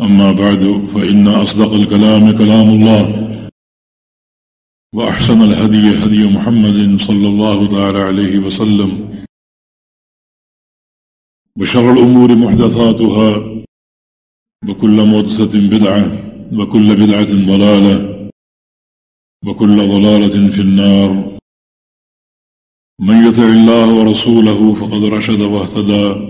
أما بعد، فإن أصدق الكلام كلام الله، وأحسن الهدي هدي محمد صلى الله تعالى عليه وسلم، وشر الأمور محدثاتها، وكل مدسة بدعة، وكل بدعة ضلالة، وكل ضلالة في النار. من يثع الله ورسوله فقد رشد واهتدى.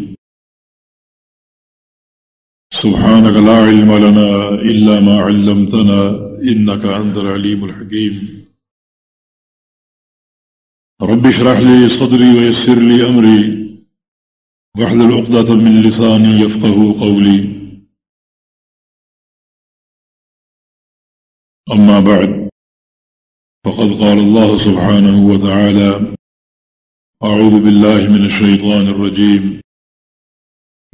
سبحانك لا علم لنا إلا ما علمتنا إنك أنت العليم الحكيم. رب اشرح لي صدري ويسر لي أمري. واحلل عقدة من لساني يفقه قولي. أما بعد، فقد قال الله سبحانه وتعالى أعوذ بالله من الشيطان الرجيم.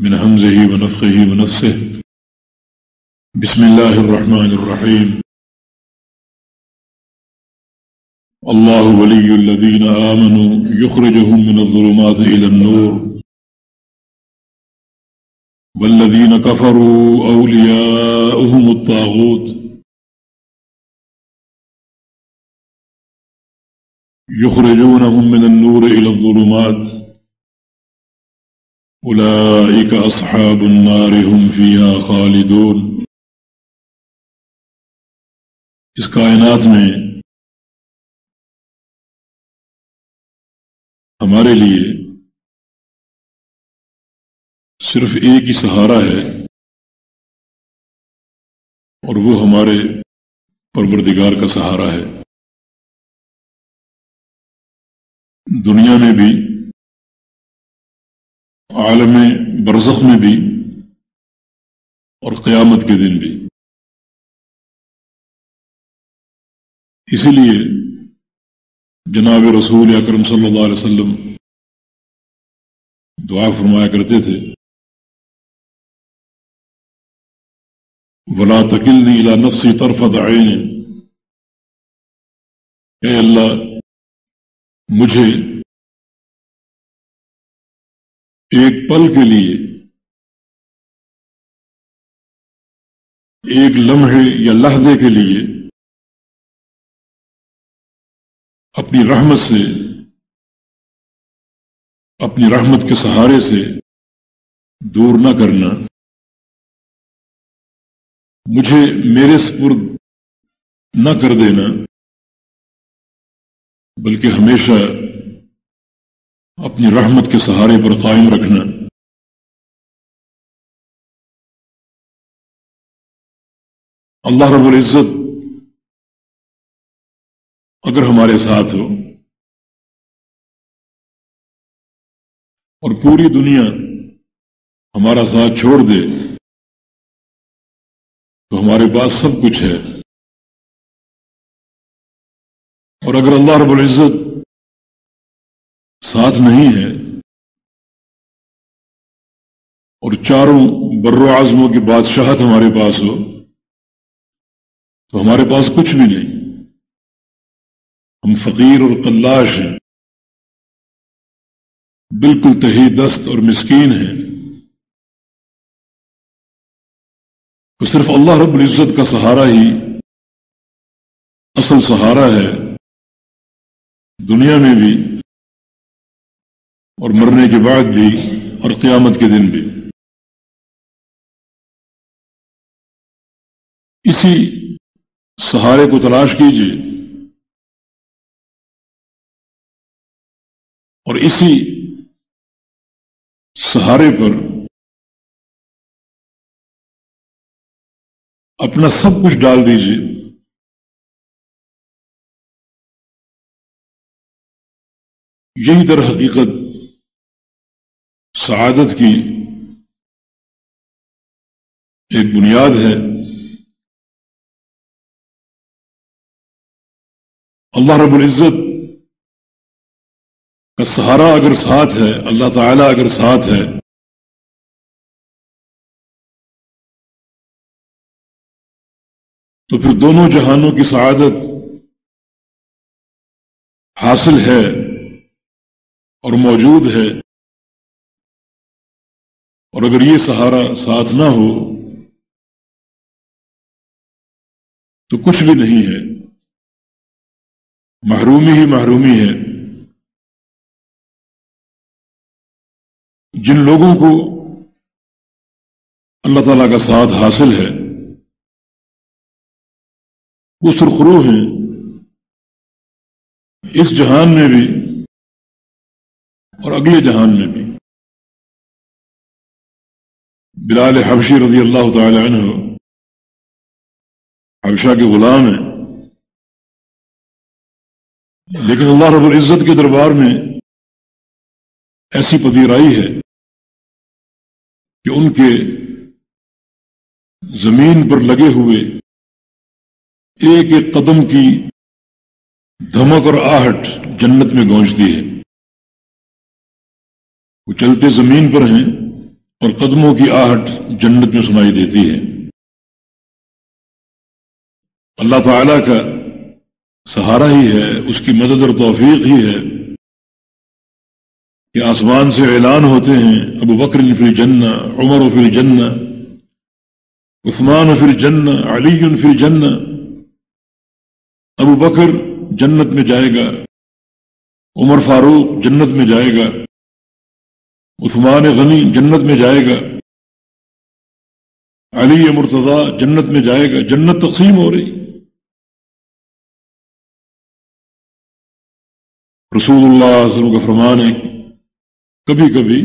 من همزه ونفخه ونفسه. بسم الله الرحمن الرحيم. الله ولي الذين آمنوا يخرجهم من الظلمات إلى النور. والذين كفروا أولياؤهم الطاغوت. يخرجونهم من النور إلى الظلمات. أولئك أصحاب النار هم فيها خالدون. اس کائنات میں ہمارے لیے صرف ایک ہی سہارا ہے اور وہ ہمارے پروردگار کا سہارا ہے۔ دنیا میں بھی عالم برزخ میں بھی اور قیامت کے دن بھی۔ اسی لیے جناب رسول اکرم صلی اللہ علیہ وسلم دعا فرمایا کرتے تھے، ولا تکلنی الى نفسی طرفت عین اے اللہ، مجھے ایک پل کے لیے، ایک لمحے یا لہدے کے لیے اپنی رحمت سے، اپنی رحمت کے سہارے سے دور نہ کرنا۔ مجھے میرے سپرد نہ کر دینا، بلکہ ہمیشہ اپنی رحمت کے سہارے پر قائم رکھنا۔ اللہ رب العزت اگر ہمارے ساتھ ہو اور پوری دنیا ہمارا ساتھ چھوڑ دے، تو ہمارے پاس سب کچھ ہے۔ اور اگر اللہ رب العزت ساتھ نہیں ہے اور چاروں بر اعظموں کی بادشاہت ہمارے پاس ہو، تو ہمارے پاس کچھ بھی نہیں۔ ہم فقیر اور قلاش ہیں۔ بالکل تہی دست اور مسکین ہیں۔ تو صرف اللہ رب العزت کا سہارا ہی اصل سہارا ہے۔ دنیا میں بھی اور مرنے کے بعد بھی اور قیامت کے دن بھی۔ اسی سہارے کو تلاش کیجیے۔ اور اسی سہارے پر اپنا سب کچھ ڈال دیجیے۔ یہی در حقیقت سعادت کی ایک بنیاد ہے۔ اللہ رب العزت کا سہارا اگر ساتھ ہے، اللہ تعالی اگر ساتھ ہے، تو پھر دونوں جہانوں کی سعادت حاصل ہے اور موجود ہے۔ اور اگر یہ سہارا ساتھ نہ ہو تو کچھ بھی نہیں ہے۔ محرومی ہی محرومی ہے۔ جن لوگوں کو اللہ تعالیٰ کا ساتھ حاصل ہے، وہ سرخرو ہیں۔ اس جہان میں بھی اور اگلے جہان میں بھی۔ بلال حبشی رضی اللہ تعالی عنہ حبشہ کے غلام ہیں۔ لیکن اللہ رب العزت کے دربار میں ایسی پذیرائی ہے کہ ان کے زمین پر لگے ہوئے ایک ایک قدم کی دھمک اور آہٹ جنت میں گونجتی ہے۔ وہ چلتے زمین پر ہیں۔ اور قدموں کی آہٹ جنت میں سنائی دیتی ہے۔ اللہ تعالی کا سہارا ہی ہے، اس کی مدد اور توفیق ہی ہے کہ آسمان سے اعلان ہوتے ہیں، ابو بکر فی جنہ عمر و فی جنہ عثمان فی جنہ علی فی جنہ ابو بکر جنت میں جائے گا، عمر فاروق جنت میں جائے گا۔ عثمان غنی جنت میں جائے گا، علی مرتضی جنت میں جائے گا، جنت تقسیم ہو رہی۔ رسول اللہ علیہ وسلم کا فرمان ہے کبھی کبھی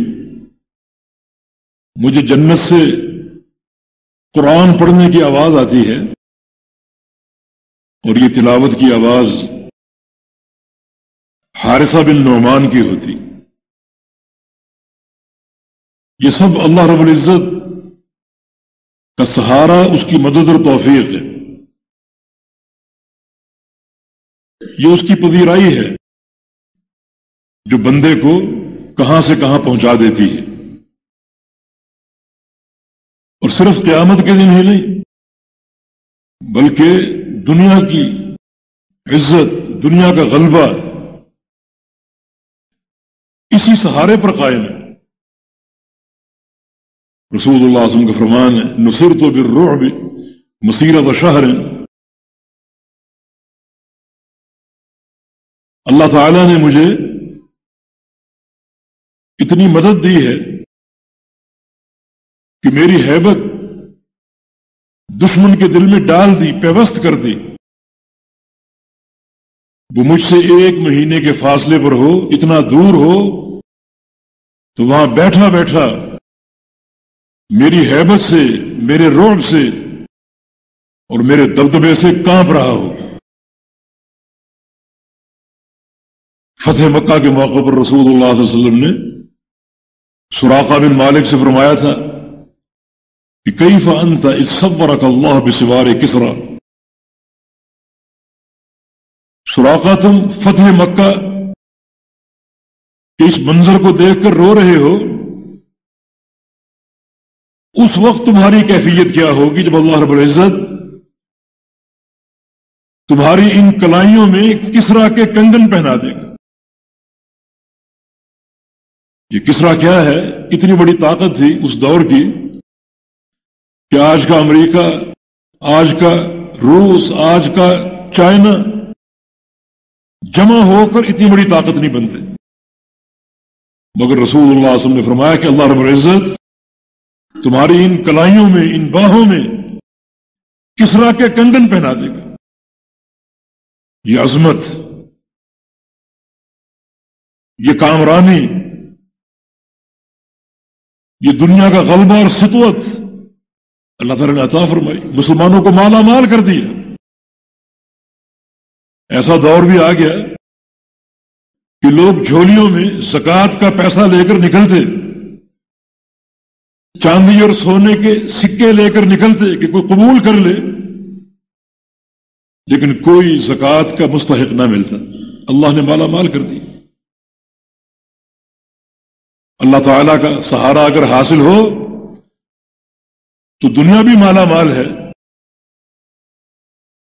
مجھے جنت سے قرآن پڑھنے کی آواز آتی ہے اور یہ تلاوت کی آواز حارثہ بن نعمان کی ہوتی۔ یہ سب اللہ رب العزت کا سہارا، اس کی مدد اور توفیق ہے۔ یہ اس کی پذیرائی ہے جو بندے کو کہاں سے کہاں پہنچا دیتی ہے۔ اور صرف قیامت کے دن ہی نہیں، بلکہ دنیا کی عزت، دنیا کا غلبہ، اسی سہارے پر قائم ہے۔ رسول اللہ وسلم کا فرمان ہے نصر تو پھر روح بھی مصیرت و شہر اللہ تعالی نے مجھے اتنی مدد دی ہے کہ میری حیبت دشمن کے دل میں ڈال دی پیوست کر دی وہ مجھ سے ایک مہینے کے فاصلے پر ہو اتنا دور ہو تو وہاں بیٹھا بیٹھا میری حیبت سے، میرے روڈ سے اور میرے دبدبے سے کانپ رہا ہو فتح مکہ کے موقع پر رسول اللہ علیہ وسلم نے سراقہ بن مالک سے فرمایا تھا کہ کئی فن تھا اس سب برق اللہ بسوار کسرا۔ سوراخا تم فتح مکہ کہ اس منظر کو دیکھ کر رو رہے ہو اس وقت تمہاری کیفیت کیا ہوگی جب اللہ رب العزت تمہاری ان کلائیوں میں کسرا کے کنگن پہنا دے گا؟ یہ کسرا کیا ہے؟ اتنی بڑی طاقت تھی اس دور کی کہ آج کا امریکہ، آج کا روس، آج کا چائنا جمع ہو کر اتنی بڑی طاقت نہیں بنتے۔ مگر رسول اللہ وسلم نے فرمایا کہ اللہ رب العزت تمہاری ان کلائیوں میں، ان باہوں میں کسرا کے کنگن پہنا دے گا۔ یہ عظمت، یہ کامرانی، یہ دنیا کا غلبہ اور سطوت۔ اللہ تعالیٰ نے عطا فرمائی، مسلمانوں کو مالا مال کر دیا۔ ایسا دور بھی آ گیا کہ لوگ جھولیوں میں زکات کا پیسہ لے کر نکلتے۔ چاندی اور سونے کے سکے لے کر نکلتے کہ کوئی قبول کر لے، لیکن کوئی زکوٰۃ کا مستحق نہ ملتا۔ اللہ نے مالا مال کر دی۔ اللہ تعالی کا سہارا اگر حاصل ہو، تو دنیا بھی مالا مال ہے۔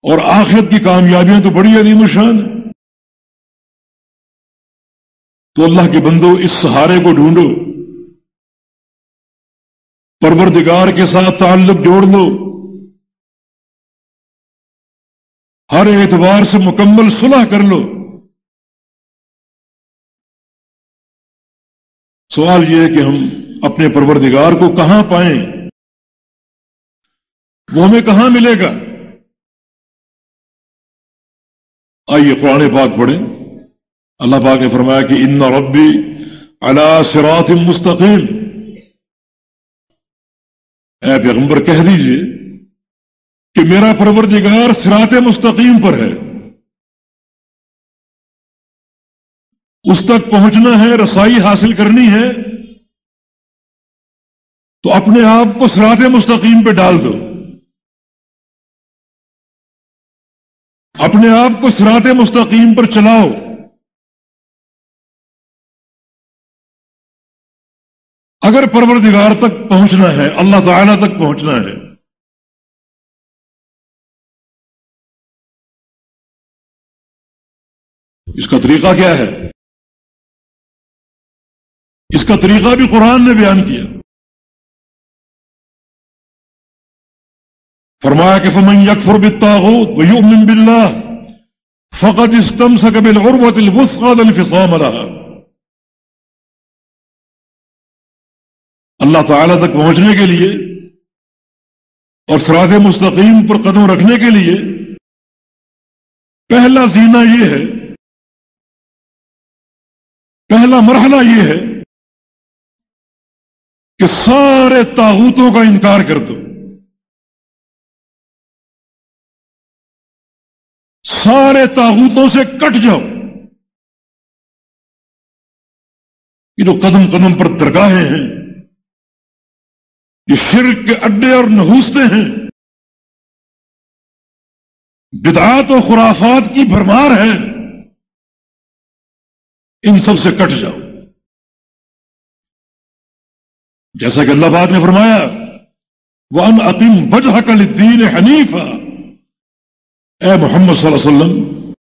اور آخرت کی کامیابیاں تو بڑی عظیم شان۔ تو اللہ کے بندو، اس سہارے کو ڈھونڈو۔ پروردگار کے ساتھ تعلق جوڑ لو۔ ہر اعتبار سے مکمل صلح کر لو۔ سوال یہ ہے کہ ہم اپنے پروردگار کو کہاں پائیں؟ وہ ہمیں کہاں ملے گا؟ آئیے قرآن پاک پڑھیں۔ اللہ پاک نے فرمایا کہ ان ربی علی سرات مستقیم اے پیغمبر کہہ دیجیے کہ میرا پروردگار سرات مستقیم پر ہے۔ اس تک پہنچنا ہے، رسائی حاصل کرنی ہے، تو اپنے آپ کو سرات مستقیم پہ ڈال دو۔ اپنے آپ کو سرات مستقیم پر چلاؤ۔ اگر پروردگار تک پہنچنا ہے، اللہ تعالی تک پہنچنا ہے۔ اس کا طریقہ کیا ہے؟ اس کا طریقہ بھی قرآن نے بیان کیا۔ فرمایا کہ فمن یکفر بالطاغوت ویؤمن باللہ فقد استمسک بالعروة الوثقى الانفصام لها۔ اللہ تعالی تک پہنچنے کے لیے اور سراد مستقیم پر قدم رکھنے کے لیے پہلا زینہ یہ ہے، پہلا مرحلہ یہ ہے کہ سارے تاغوتوں کا انکار کر دو۔ سارے تاغوتوں سے کٹ جاؤ۔ یہ جو قدم قدم پر درگاہیں ہیں یہ شرک کے اڈے اور نحوستے ہیں۔ بدعات و خرافات کی بھرمار ہے۔ ان سب سے کٹ جاؤ۔ جیسا کہ اللہ پاک نے فرمایا وہ ان عقیم بجہ کل دین حنیف اے محمد صلی اللہ علیہ وسلم،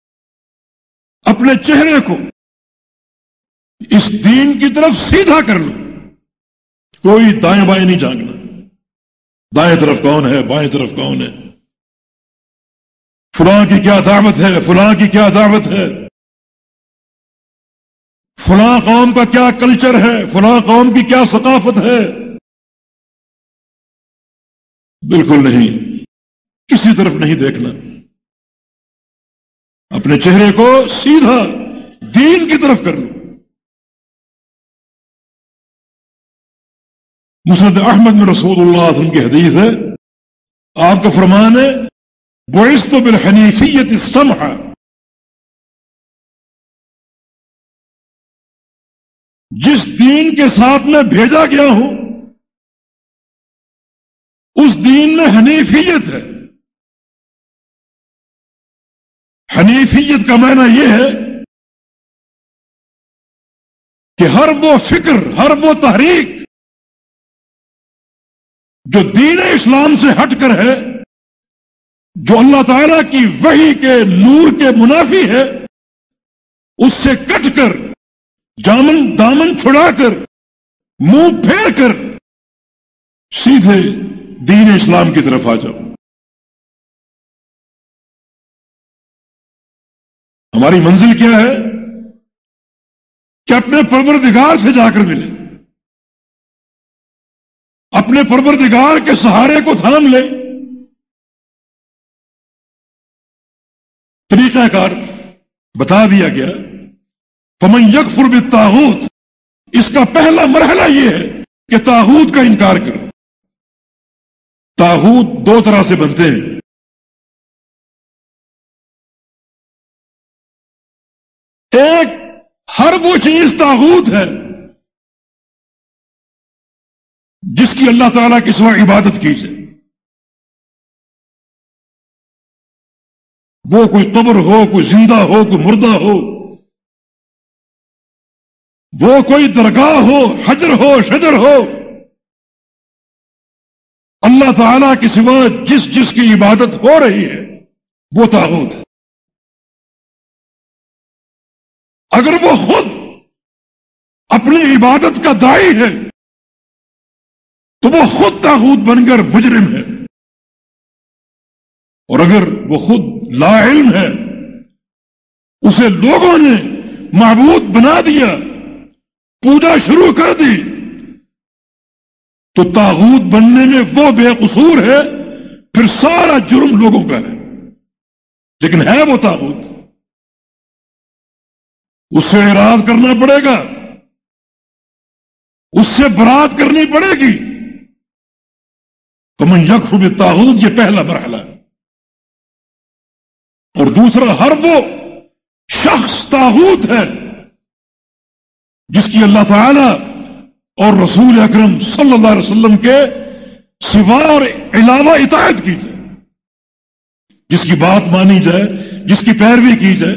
اپنے چہرے کو اس دین کی طرف سیدھا کر لو۔ کوئی دائیں بائیں نہیں جاننا دائیں طرف کون ہے، بائیں طرف کون ہے؟ فلاں کی کیا دعوت ہے، فلاں کی کیا دعوت ہے؟ فلاں قوم کا کیا کلچر ہے، فلاں قوم کی کیا ثقافت ہے؟ بالکل نہیں، کسی طرف نہیں دیکھنا۔ اپنے چہرے کو سیدھا دین کی طرف کر لو مسرت احمد میں رسول اللہ علیہ وسلم کی حدیث ہے۔ آپ کا فرمان ہے بوئس تو بالحنیفیت السمحہ جس دین کے ساتھ میں بھیجا گیا ہوں، اس دین میں حنیفیت ہے۔ حنیفیت کا معنی یہ ہے کہ ہر وہ فکر، ہر وہ تحریک جو دین اسلام سے ہٹ کر ہے، جو اللہ تعالی کی وحی کے نور کے منافی ہے، اس سے کٹ کر، جامن دامن چھڑا کر، منہ پھیر کر سیدھے دین اسلام کی طرف آ جاؤ۔ ہماری منزل کیا ہے؟ کہ اپنے پروردگار سے جا کر ملے۔ اپنے پروردگار کے سہارے کو تھام لے۔ طریقہ کار بتا دیا گیا۔ پمن یکفر بالتاغوت اس کا پہلا مرحلہ یہ ہے کہ تاغوت کا انکار کرو۔ تاغوت دو طرح سے بنتے ہیں۔ ایک، ہر وہ چیز تاغوت ہے۔ جس کی اللہ تعالیٰ کی سوا عبادت کی جائے۔ وہ کوئی قبر ہو، کوئی زندہ ہو، کوئی مردہ ہو۔ وہ کوئی درگاہ ہو، حجر ہو، شجر ہو۔ اللہ تعالی کے سوا جس جس کی عبادت ہو رہی ہے، وہ تاغوت ہے۔ اگر وہ خود اپنی عبادت کا دائی ہے تو وہ خود تاغوت بن کر مجرم ہے۔ اور اگر وہ خود لا علم ہے، اسے لوگوں نے معبود بنا دیا، پوجا شروع کر دی، تو تاغوت بننے میں وہ بے قصور ہے، پھر سارا جرم لوگوں کا ہے۔ لیکن ہے وہ تاغوت۔ اس سے اراد کرنا پڑے گا۔ اس سے برات کرنی پڑے گی۔ تو میں تاغوت یہ پہلا مرحلہ ہے۔ اور دوسرا، ہر وہ شخص تاغوت ہے، جس کی اللہ تعالی اور رسول اکرم صلی اللہ علیہ وسلم کے سوا اور علاوہ اطاعت کی جائے۔ جس کی بات مانی جائے، جس کی پیروی کی جائے۔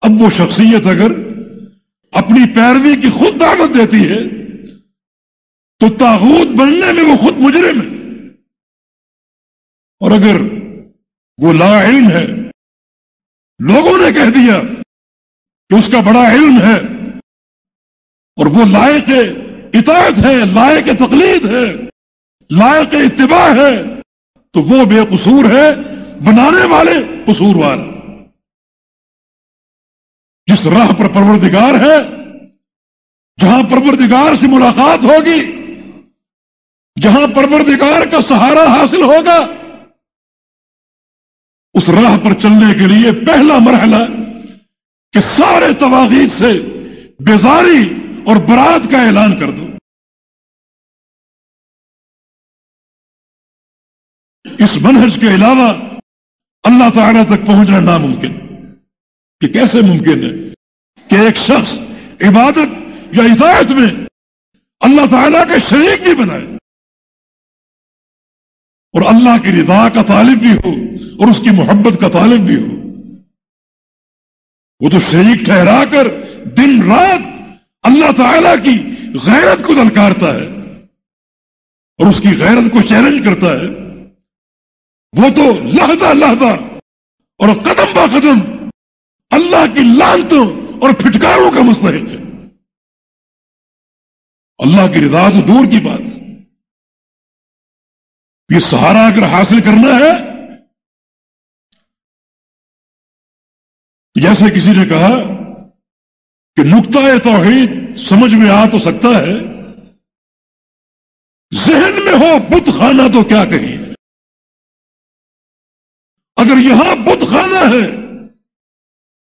اب وہ شخصیت اگر اپنی پیروی کی خود دعوت دیتی ہے تو تاغوت بننے میں وہ خود مجرم ہے۔ اور اگر وہ لا علم ہے، لوگوں نے کہہ دیا کہ اس کا بڑا علم ہے، اور وہ لائق اطاعت ہے، لائق تقلید ہے، لائق اتباع ہے، تو وہ بے قصور ہے، بنانے والے قصور والے جس راہ پر پروردگار ہے، جہاں پروردگار سے ملاقات ہوگی جہاں پروردگار کا سہارا حاصل ہوگا، اس راہ پر چلنے کے لیے پہلا مرحلہ کہ سارے تواغیر سے بیزاری اور برات کا اعلان کر دو۔ اس منہج کے علاوہ اللہ تعالی تک پہنچنا ناممکن، کہ کیسے ممکن ہے کہ ایک شخص عبادت یا ہدایت میں اللہ تعالیٰ کے شریک بھی بنائے۔ اور اللہ کی رضا کا طالب بھی ہو اور اس کی محبت کا طالب بھی ہو۔ وہ تو شریک ٹھہرا کر دن رات اللہ تعالی کی غیرت کو دلکارتا ہے اور اس کی غیرت کو چیلنج کرتا ہے۔ وہ تو لہتا لہتا اور قدم با قدم اللہ کی لانتوں اور پھٹکاروں کا مستحق ہے۔ اللہ کی رضا تو دور کی بات۔ یہ سہارا اگر حاصل کرنا ہے، جیسے کسی نے کہا کہ نقطۂ توحید سمجھ میں آ تو سکتا ہے، ذہن میں ہو بت خانہ تو کیا کہیں؟ اگر یہاں بت خانہ ہے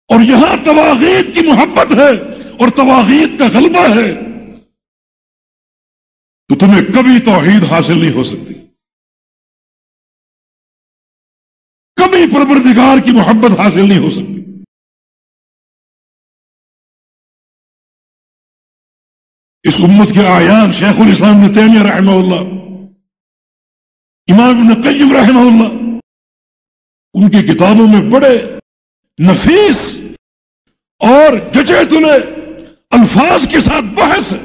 اور یہاں تواغید کی محبت ہے اور تواغید کا غلبہ ہے، تو تمہیں کبھی توحید حاصل نہیں ہو سکتی۔ کبھی پروردگار کی محبت حاصل نہیں ہو سکتی۔ اس امت کے آیان شیخ الاسلام نے تیمیہ رحمہ اللہ، امام ابن قیم رحمہ اللہ، ان کی کتابوں میں بڑے نفیس اور جچے تلے الفاظ کے ساتھ بحث ہے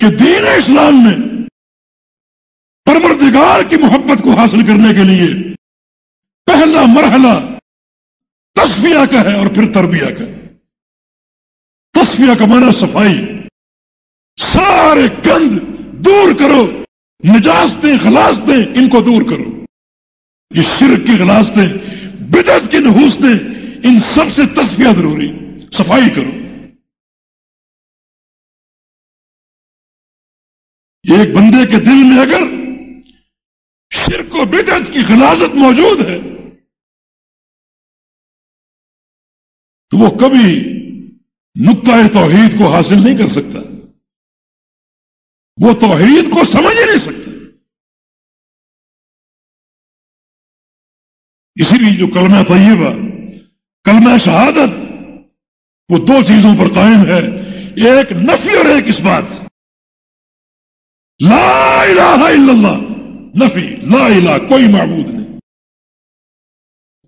کہ دین اسلام میں پروردگار کی محبت کو حاصل کرنے کے لیے پہلا مرحلہ تصفیہ کا ہے اور پھر تربیہ کا تصفیہ کا معنی صفائی۔ سارے گند دور کرو، نجاستیں خلاصتیں ان کو دور کرو۔ یہ شرک کی خلاصتیں بدت کی نحوستیں ان سب سے تصفیہ ضروری۔ صفائی کرو۔ ایک بندے کے دل میں اگر شرک کو بدعت کی خلاصت موجود ہے۔ تو وہ کبھی نقطۂ توحید کو حاصل نہیں کر سکتا۔ وہ توحید کو سمجھ ہی نہیں سکتا۔ اسی لیے جو کلمہ طیبہ، کلمہ شہادت، وہ دو چیزوں پر قائم ہے۔ ایک نفی اور ایک اس بات لا الہ الا اللہ۔ نفی لا الہ کوئی معبود نہیں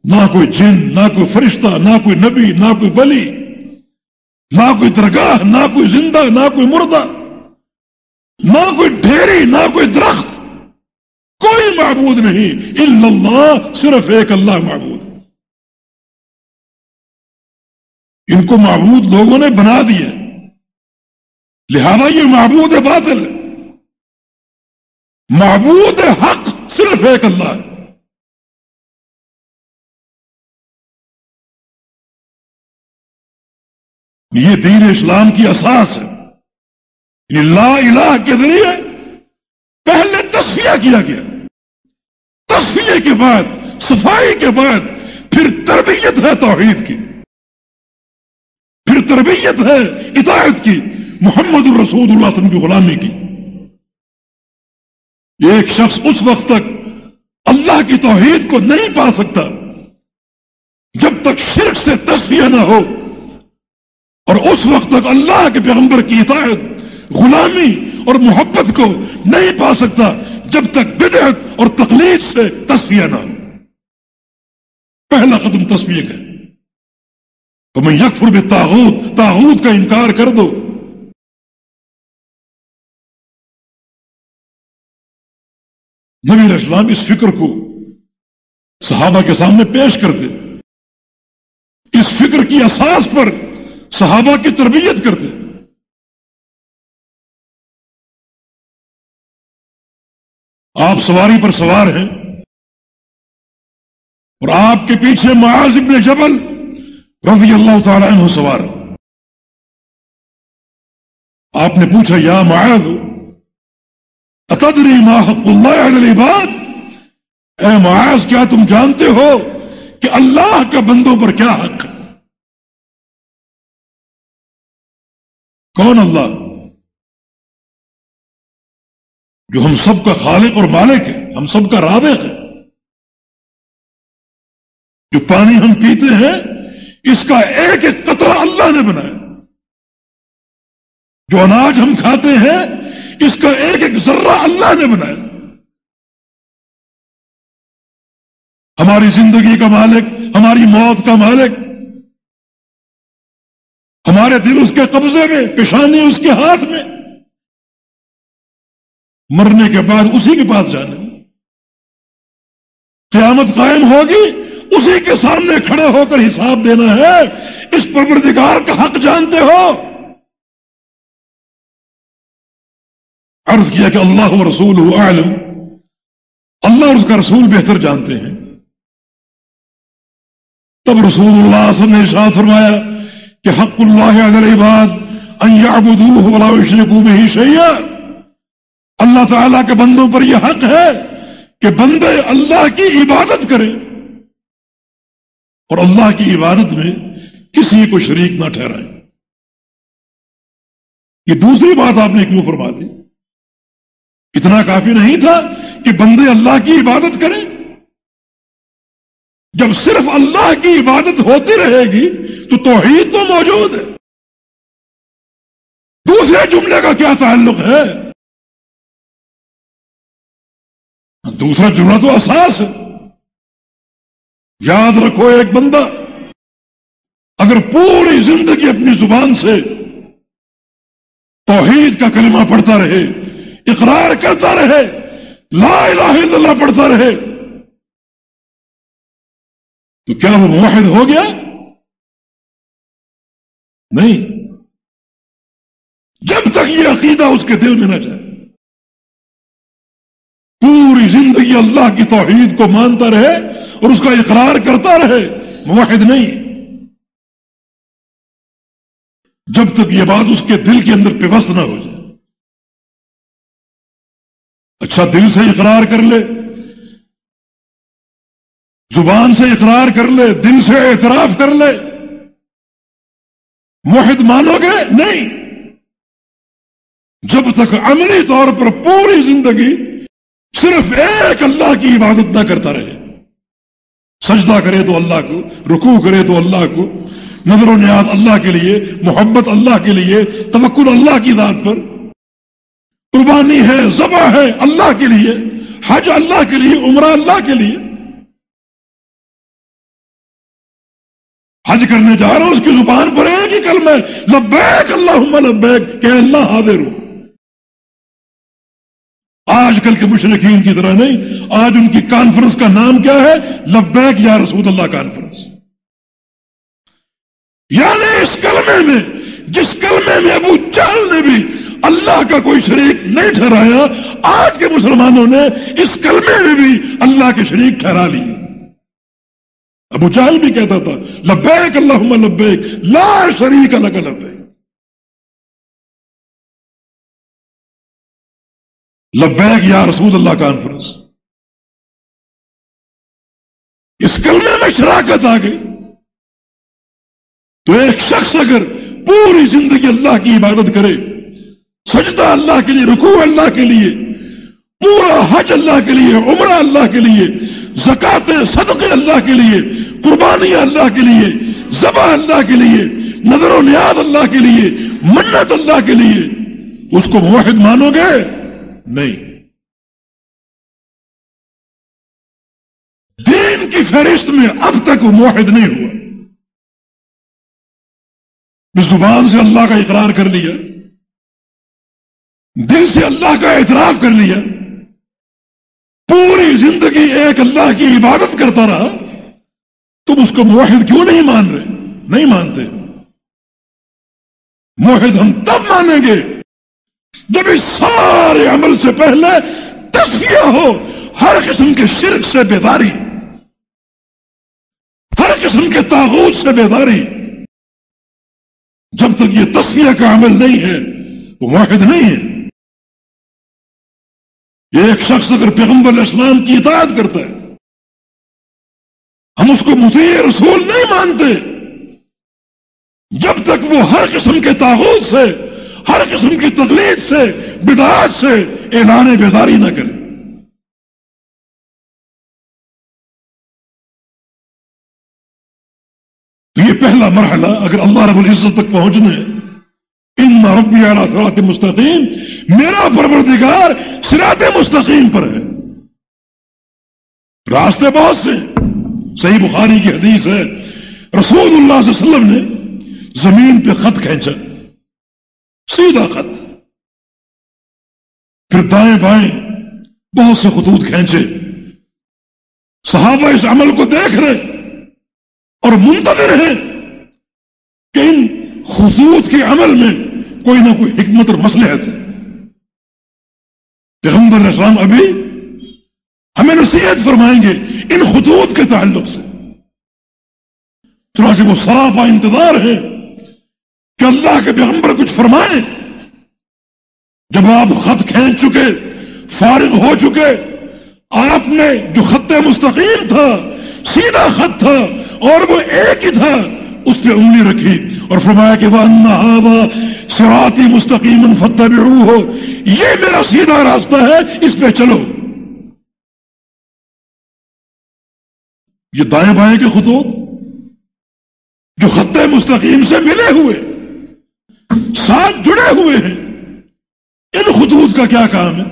نہ کوئی جن نہ کوئی فرشتہ نہ کوئی نبی نہ کوئی ولی نہ کوئی درگاہ نہ کوئی زندہ نہ کوئی مردہ نہ کوئی ڈھیری نہ کوئی درخت کوئی معبود نہیں اللہ صرف ایک اللہ معبود ان کو معبود لوگوں نے بنا دیا لہذا یہ معبود باطل معبود حق صرف ایک اللہ ہے۔ یہ دین اسلام کی اساس ہے۔ یہ لا الہ کے ذریعے پہلے تصفیہ کیا گیا۔ تصفیہ کے بعد، صفائی کے بعد پھر تربیت ہے توحید کی۔ پھر تربیت ہے اطاعت کی۔ محمد الرسول اللہ وسلم کی غلامی کی۔ ایک شخص اس وقت تک اللہ کی توحید کو نہیں پا سکتا جب تک شرک سے تصفیہ نہ ہو اور اس وقت تک اللہ کے پیغمبر کی اطاعت، غلامی اور محبت کو نہیں پا سکتا جب تک بدعت اور تقلید سے تصفیہ نہ ہو۔ پہلا قدم تصفیہ کا تو میں یکفر بھی تاغوت تاغوت کا انکار کر دو۔ نبی اسلام اس فکر کو صحابہ کے سامنے پیش کرتے، اس فکر کی اساس پر صحابہ کی تربیت کرتے۔ آپ سواری پر سوار ہیں اور آپ کے پیچھے معاذ ابن جبل رضی اللہ تعالی عنہ سوار۔ آپ نے پوچھا، یا معاذ اتدری ما حق اللہ علی العباد؟ اے معاذ، کیا تم جانتے ہو کہ اللہ کا بندوں پر کیا حق؟ ہے کون اللہ؟ جو ہم سب کا خالق اور مالک ہے، ہم سب کا رابق ہے۔ جو پانی ہم پیتے ہیں، اس کا ایک ایک قطرہ اللہ نے بنایا۔ جو اناج ہم کھاتے ہیں، اس کا ایک ایک ذرہ اللہ نے بنایا۔ ہماری زندگی کا مالک، ہماری موت کا مالک، ہمارے دل اس کے قبضے میں، پیشانی اس کے ہاتھ میں۔ مرنے کے بعد اسی کے پاس جانے۔ قیامت قائم ہوگی، اسی کے سامنے کھڑے ہو کر حساب دینا ہے، اس پروردگار کا حق جانتے ہو۔ عرض کیا کہ اللہ و رسول عالم اللہ اور اس کا رسول بہتر جانتے ہیں۔ تب رسول اللہ صلی اللہ علیہ وسلم نے ارشاد فرمایا کہ حق اللہ علی العباد ان ولا يشركوا به شيئا اللہ تعالی کے بندوں پر یہ حق ہے کہ بندے اللہ کی عبادت کریں۔ اور اللہ کی عبادت میں کسی کو شریک نہ ٹھہرائیں۔ یہ دوسری بات آپ نے کیوں فرما دی؟ اتنا کافی نہیں تھا کہ بندے اللہ کی عبادت کریں۔ جب صرف اللہ کی عبادت ہوتی رہے گی تو توحید تو موجود ہے۔ دوسرے جملے کا کیا تعلق ہے؟ دوسرا جملہ تو اساس ہے۔ یاد رکھو ایک بندہ، اگر پوری زندگی اپنی زبان سے توحید کا کلمہ پڑھتا رہے اقرار کرتا رہے، لا الہ الا اللہ پڑھتا رہے۔ تو کیا وہ موحد ہو گیا؟ نہیں۔ جب تک یہ عقیدہ اس کے دل میں نہ جائے۔ پوری زندگی اللہ کی توحید کو مانتا رہے اور اس کا اقرار کرتا رہے، موحد نہیں۔ جب تک یہ بات اس کے دل کے اندر پیوست نہ ہو جائے۔ اچھا دل سے اقرار کر لے، زبان سے اقرار کر لے، دل سے اعتراف کر لے۔ موحد مانو گے؟ نہیں۔ جب تک عملی طور پر پوری زندگی صرف ایک اللہ کی عبادت نہ کرتا رہے، سجدہ کرے تو اللہ کو، رکوع کرے تو اللہ کو، نظر و نیاد اللہ کے لیے، محبت اللہ کے لیے، توکل اللہ کی ذات پر قربانی ہے، ذبح ہے اللہ کے لیے، حج اللہ کے لیے، عمرہ اللہ کے لیے۔ حج کرنے جا رہا ہوں، اس کی زبان پر ایک ہی کلمہ ہے، لبیک اللہ لبیک، کہ اللہ حاضر ہوں آج کل کے مشرقین کی طرح نہیں، آج ان کی کانفرنس کا نام کیا ہے؟ لبیک یا رسول اللہ کانفرنس یعنی اس کلمے میں، جس کلمے میں ابو چال نے بھی اللہ کا کوئی شریک نہیں ٹھہرایا۔ آج کے مسلمانوں نے اس کلمے میں بھی اللہ کے شریک ٹھہرا لی۔ ابو چال بھی کہتا تھا، لبیک اللہ لبیک، لا شریک الگ لبیک۔ لبیک یا رسول اللہ کانفرنس اس کلمے میں شراکت آ گئی۔ تو ایک شخص اگر پوری زندگی اللہ کی عبادت کرے سجدہ اللہ کے لیے، رکوع اللہ کے لیے، پورا حج اللہ کے لیے، عمرہ اللہ کے لیے زکات صدقے اللہ کے لیے قربانی اللہ کے لیے زبا اللہ کے لیے، نظر و نیاد اللہ کے لیے، منت اللہ کے لیے، اس کو موحد مانو گے؟ نہیں۔ دین کی فہرست میں اب تک وہ موحد نہیں ہوا۔ زبان سے اللہ کا اقرار کر لیا۔ دل سے اللہ کا اعتراف کر لیا۔ پوری زندگی ایک اللہ کی عبادت کرتا رہا۔ تم اس کو موحد کیوں نہیں مان رہے؟ نہیں مانتے۔ موحد ہم تب مانیں گے جب اس سارے عمل سے پہلے تصفیہ ہو، ہر قسم کے شرک سے بیداری۔ ہر قسم کے تاغوت سے بیداری۔ جب تک یہ تصفیہ کا عمل نہیں ہے، وہ واحد نہیں ہے۔ ایک شخص اگر پیغمبر اسلام کی اطاعت کرتا ہے، ہم اس کو مطیع رسول نہیں مانتے۔ جب تک وہ ہر قسم کے تاغوت سے، ہر قسم کی تکلیف سے، بدعات سے اعلان بیداری نہ کرے۔ تو یہ پہلا مرحلہ اگر اللہ رب العزت تک پہنچنے ان ربی اعلیٰ سرات مستقیم میرا پروردگار سرات مستقیم پر ہے۔ راستے بہت سے۔ صحیح بخاری کی حدیث ہے۔ رسول اللہ صلی اللہ علیہ وسلم نے زمین پہ خط کھینچا۔ سیدھا خط۔ پھر دائیں بائیں بہت سے خطوط کھینچے۔ صحابہ اس عمل کو دیکھ رہے اور منتظر ہیں کہ ان خطوط کے عمل میں کوئی نہ کوئی حکمت اور مسلحت ہے پیغمبر اسلام ابھی ہمیں نصیحت فرمائیں گے ان خطوط کے تعلق سے۔ چنانچہ وہ سراپا انتظار ہے کہ اللہ کے پیغمبر کچھ فرمائیں جب آپ خط کھینچ چکے، فارغ ہو چکے، آپ نے جو خط مستقیم تھا، سیدھا خط تھا اور وہ ایک ہی تھا۔ اس پہ انگلی رکھی اور فرمایا کہ وہ سراتی مستقیم فتح ہو یہ میرا سیدھا راستہ ہے، اس پہ چلو۔ یہ دائیں بائیں کے خطوط جو خط مستقیم سے ملے ہوئے، ساتھ جڑے ہوئے ہیں۔ ان خطوط کا کیا کام ہے؟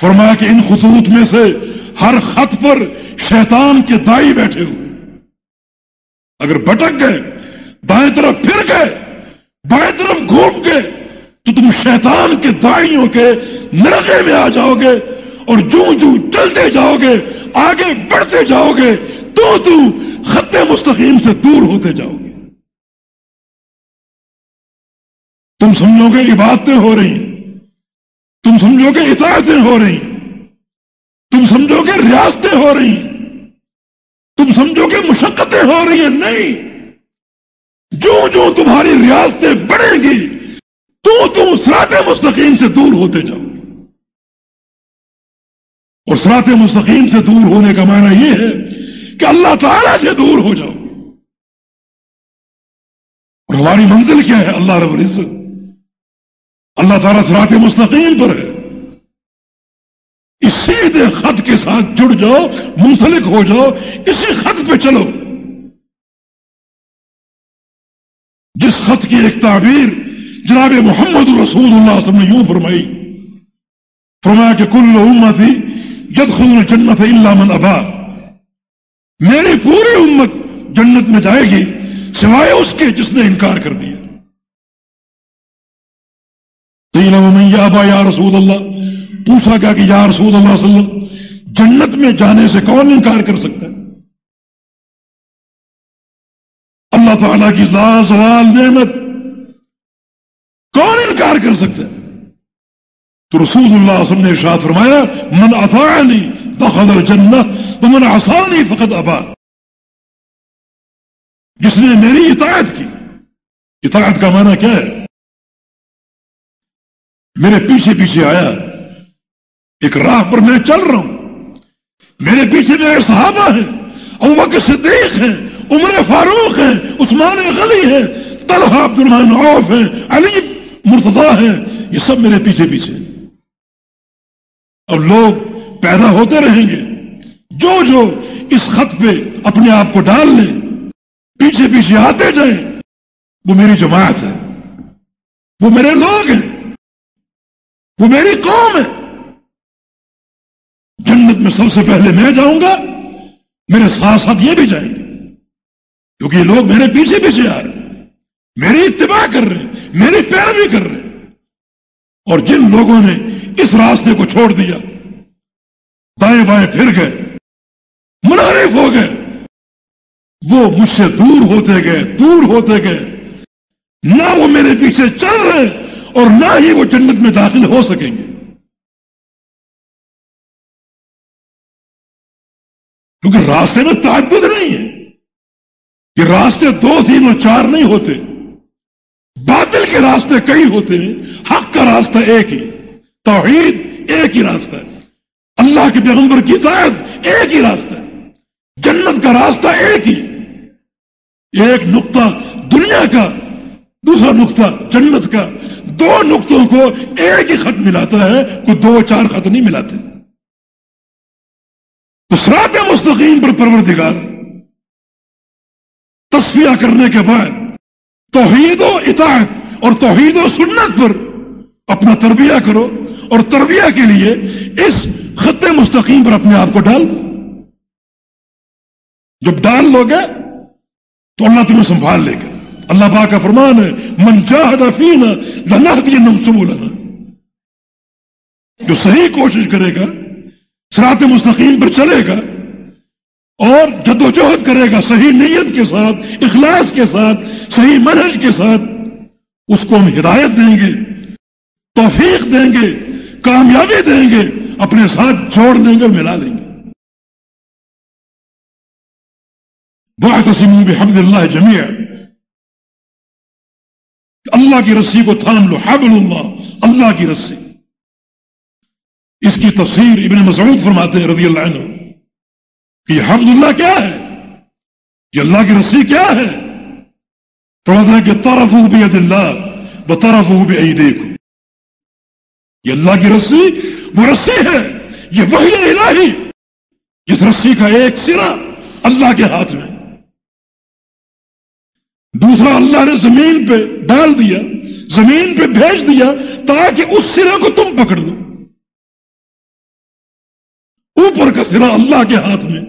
فرمایا کہ ان خطوط میں سے ہر خط پر شیطان کے دائی بیٹھے ہوئے۔ اگر بٹک گئے، بائیں طرف پھر گئے، بائیں طرف گھوم گئے، تو تم شیطان کے دائیوں کے نرغے میں آ جاؤ گے اور جو جو چلتے جاؤ گے، آگے بڑھتے جاؤ گے، تو تو خط مستقیم سے دور ہوتے جاؤ گے۔ تم سمجھو گے عبادتیں ہو رہی تم سمجھو گے اطاعتیں ہو رہی تم سمجھو گے ریاستیں ہو رہی تم سمجھو گے مشقتیں ہو رہی ہیں۔ نہیں۔ جو جو تمہاری ریاستیں بڑھیں گی، تو تم سرات مستقیم سے دور ہوتے جاؤ۔ اور سرات مستقیم سے دور ہونے کا معنی یہ ہے کہ اللہ تعالی سے دور ہو جاؤ۔ اور ہماری منزل کیا ہے؟ اللہ رب العزت۔ اللہ تعالیٰ سرات مستقیم پر ہے۔ اس سیدھے خط کے ساتھ جڑ جاؤ، منسلک ہو جاؤ، اسی خط پہ چلو۔ جس خط کی ایک تعبیر جناب محمد رسول اللہ وسلم نے یوں فرمائی، فرمایا کہ کل امت ہی جد خود جنت اللہ من ابا۔ میری پوری امت جنت میں جائے گی سوائے اس کے جس نے انکار کر دیا۔ ابا، یا رسول اللہ پوچھا گیا کہ یا رسول اللہ علیہ وسلم، جنت میں جانے سے کون انکار کر سکتا ہے؟ اللہ تعالیٰ کی زوال، نعمت کون انکار کر سکتا ہے؟ تو رسول اللہ علیہ وسلم نے ارشاد فرمایا، من اطاعنی دخل الجنت ومن عصانی فقط ابا. جس نے میری اطاعت کی، اطاعت کا معنی کیا ہے؟ میرے پیچھے پیچھے آیا ایک راہ پر میں چل رہا ہوں۔ میرے پیچھے میرے صحابہ ہیں، ابو بکر صدیق ہیں، عمر فاروق ہیں، عثمان غلی ہیں، طلحہ عبد عوف ہیں، علی مرتضی ہیں، یہ سب میرے پیچھے پیچھے اب لوگ پیدا ہوتے رہیں گے۔ جو جو اس خط پہ اپنے آپ کو ڈال لیں، پیچھے پیچھے آتے جائیں، وہ میری جماعت ہے۔ وہ میرے لوگ ہیں۔ وہ میری قوم ہے۔ جنت میں سب سے پہلے میں جاؤں گا، میرے ساتھ ساتھ یہ بھی جائیں گے۔ کیونکہ یہ لوگ میرے پیچھے پیچھے آ رہے ہیں۔ میری اتباع کر رہے ہیں، میری پیروی کر رہے ہیں۔ اور جن لوگوں نے اس راستے کو چھوڑ دیا، دائیں بائیں پھر گئے، منحرف ہو گئے۔ وہ مجھ سے دور ہوتے گئے، دور ہوتے گئے۔ نہ وہ میرے پیچھے چل رہے اور نہ ہی وہ جنت میں داخل ہو سکیں گے۔ کیونکہ راستے میں تعدد نہیں ہے کہ راستے دو تین اور چار نہیں ہوتے، باطل کے راستے کئی ہوتے ہیں، حق کا راستہ ایک ہی، توحید ایک ہی راستہ ہے، اللہ کے پیغمبر کی اطاعت ایک ہی راستہ ہے، جنت کا راستہ ایک ہی۔ ایک نقطہ دنیا کا، دوسرا نقطہ جنت کا۔ دو نقطوں کو ایک ہی خط ملاتا ہے، کوئی دو چار خط نہیں ملاتے۔ تو سرات مستقیم پر پروردگار، تصفیہ کرنے کے بعد توحید و اطاعت اور توحید و سنت پر اپنا تربیہ کرو اور تربیہ کے لیے اس خط مستقیم پر اپنے آپ کو ڈال۔ دو جب ڈال لو گے تو اللہ تمہیں سنبھال لے گا۔ اللہ با کا فرمان ہے، من جاہد فینا لنہدینم سبولنا جو صحیح کوشش کرے گا سرات مستقیم پر چلے گا اور جد و جہد کرے گا صحیح نیت کے ساتھ، اخلاص کے ساتھ، صحیح منہج کے ساتھ، اس کو ہم ہدایت دیں گے، توفیق دیں گے، کامیابی دیں گے، اپنے ساتھ جوڑ دیں گے ملا لیں گے۔ بحمد بحمد اللہ جميعا۔ اللہ کی رسی کو تھام لو، حبل اللہ اللہ کی رسی۔ اس کی تفسیر ابن مسعود فرماتے ہیں رضی اللہ عنہ کہ یہ حمد اللہ کیا ہے؟ یہ اللہ کی رسی کیا ہے؟ فرماتے ہیں کہ طرف ہو بھی اللہ وہ طرف ہو یہ اللہ کی رسی، وہ رسی ہے، یہ وہی الہی، جس رسی کا ایک سرا اللہ کے ہاتھ میں۔ دوسرا، اللہ نے زمین پہ ڈال دیا، زمین پہ بھیج دیا تاکہ اس سرے کو تم پکڑ لو۔ اوپر کا سرا اللہ کے ہاتھ میں،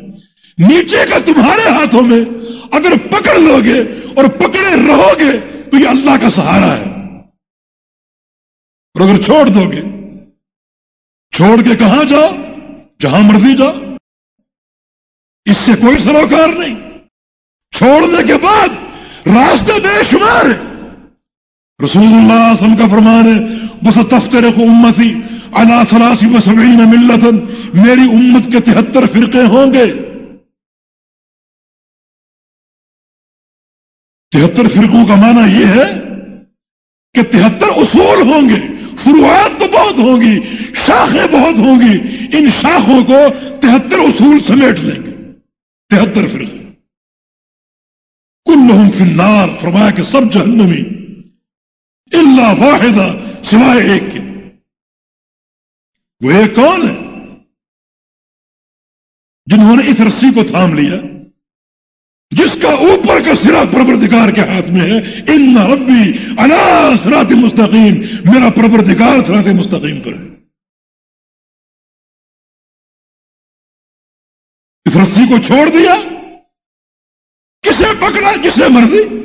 نیچے کا تمہارے ہاتھوں میں، اگر پکڑ لو گے اور پکڑے رہو گے تو یہ اللہ کا سہارا ہے۔ اور اگر چھوڑ دو گے چھوڑ کے کہاں جاؤ؟ جہاں مرضی جاؤ۔ اس سے کوئی سروکار نہیں۔ چھوڑنے کے بعد راستے بے شمار ہے۔ رسول اللہ علیہ وسلم کا فرمان ہے بس تفتر کو امتی اللہ سلاسی و سبعین ملتن میری امت کے تہتر فرقے ہوں گے تہتر فرقوں کا معنی یہ ہے کہ تہتر اصول ہوں گے فروعات تو بہت ہوں گی شاخیں بہت ہوں گی ان شاخوں کو تہتر اصول سمیٹ لیں گے تہتر فرقے کلہم فی النار فرمایا کہ سب جہنمی اللہ واحدہ سوائے ایک کے۔ وہ ایک کون ہے؟ جنہوں نے اس رسی کو تھام لیا۔ جس کا اوپر کا سرا پروردگار کے ہاتھ میں ہے۔ ان ربی اللہ سرات مستقیم۔ میرا پروردگار سرات مستقیم پر ہے۔ اس رسی کو چھوڑ دیا؟ کسے پکڑا؟ جسے مرضی۔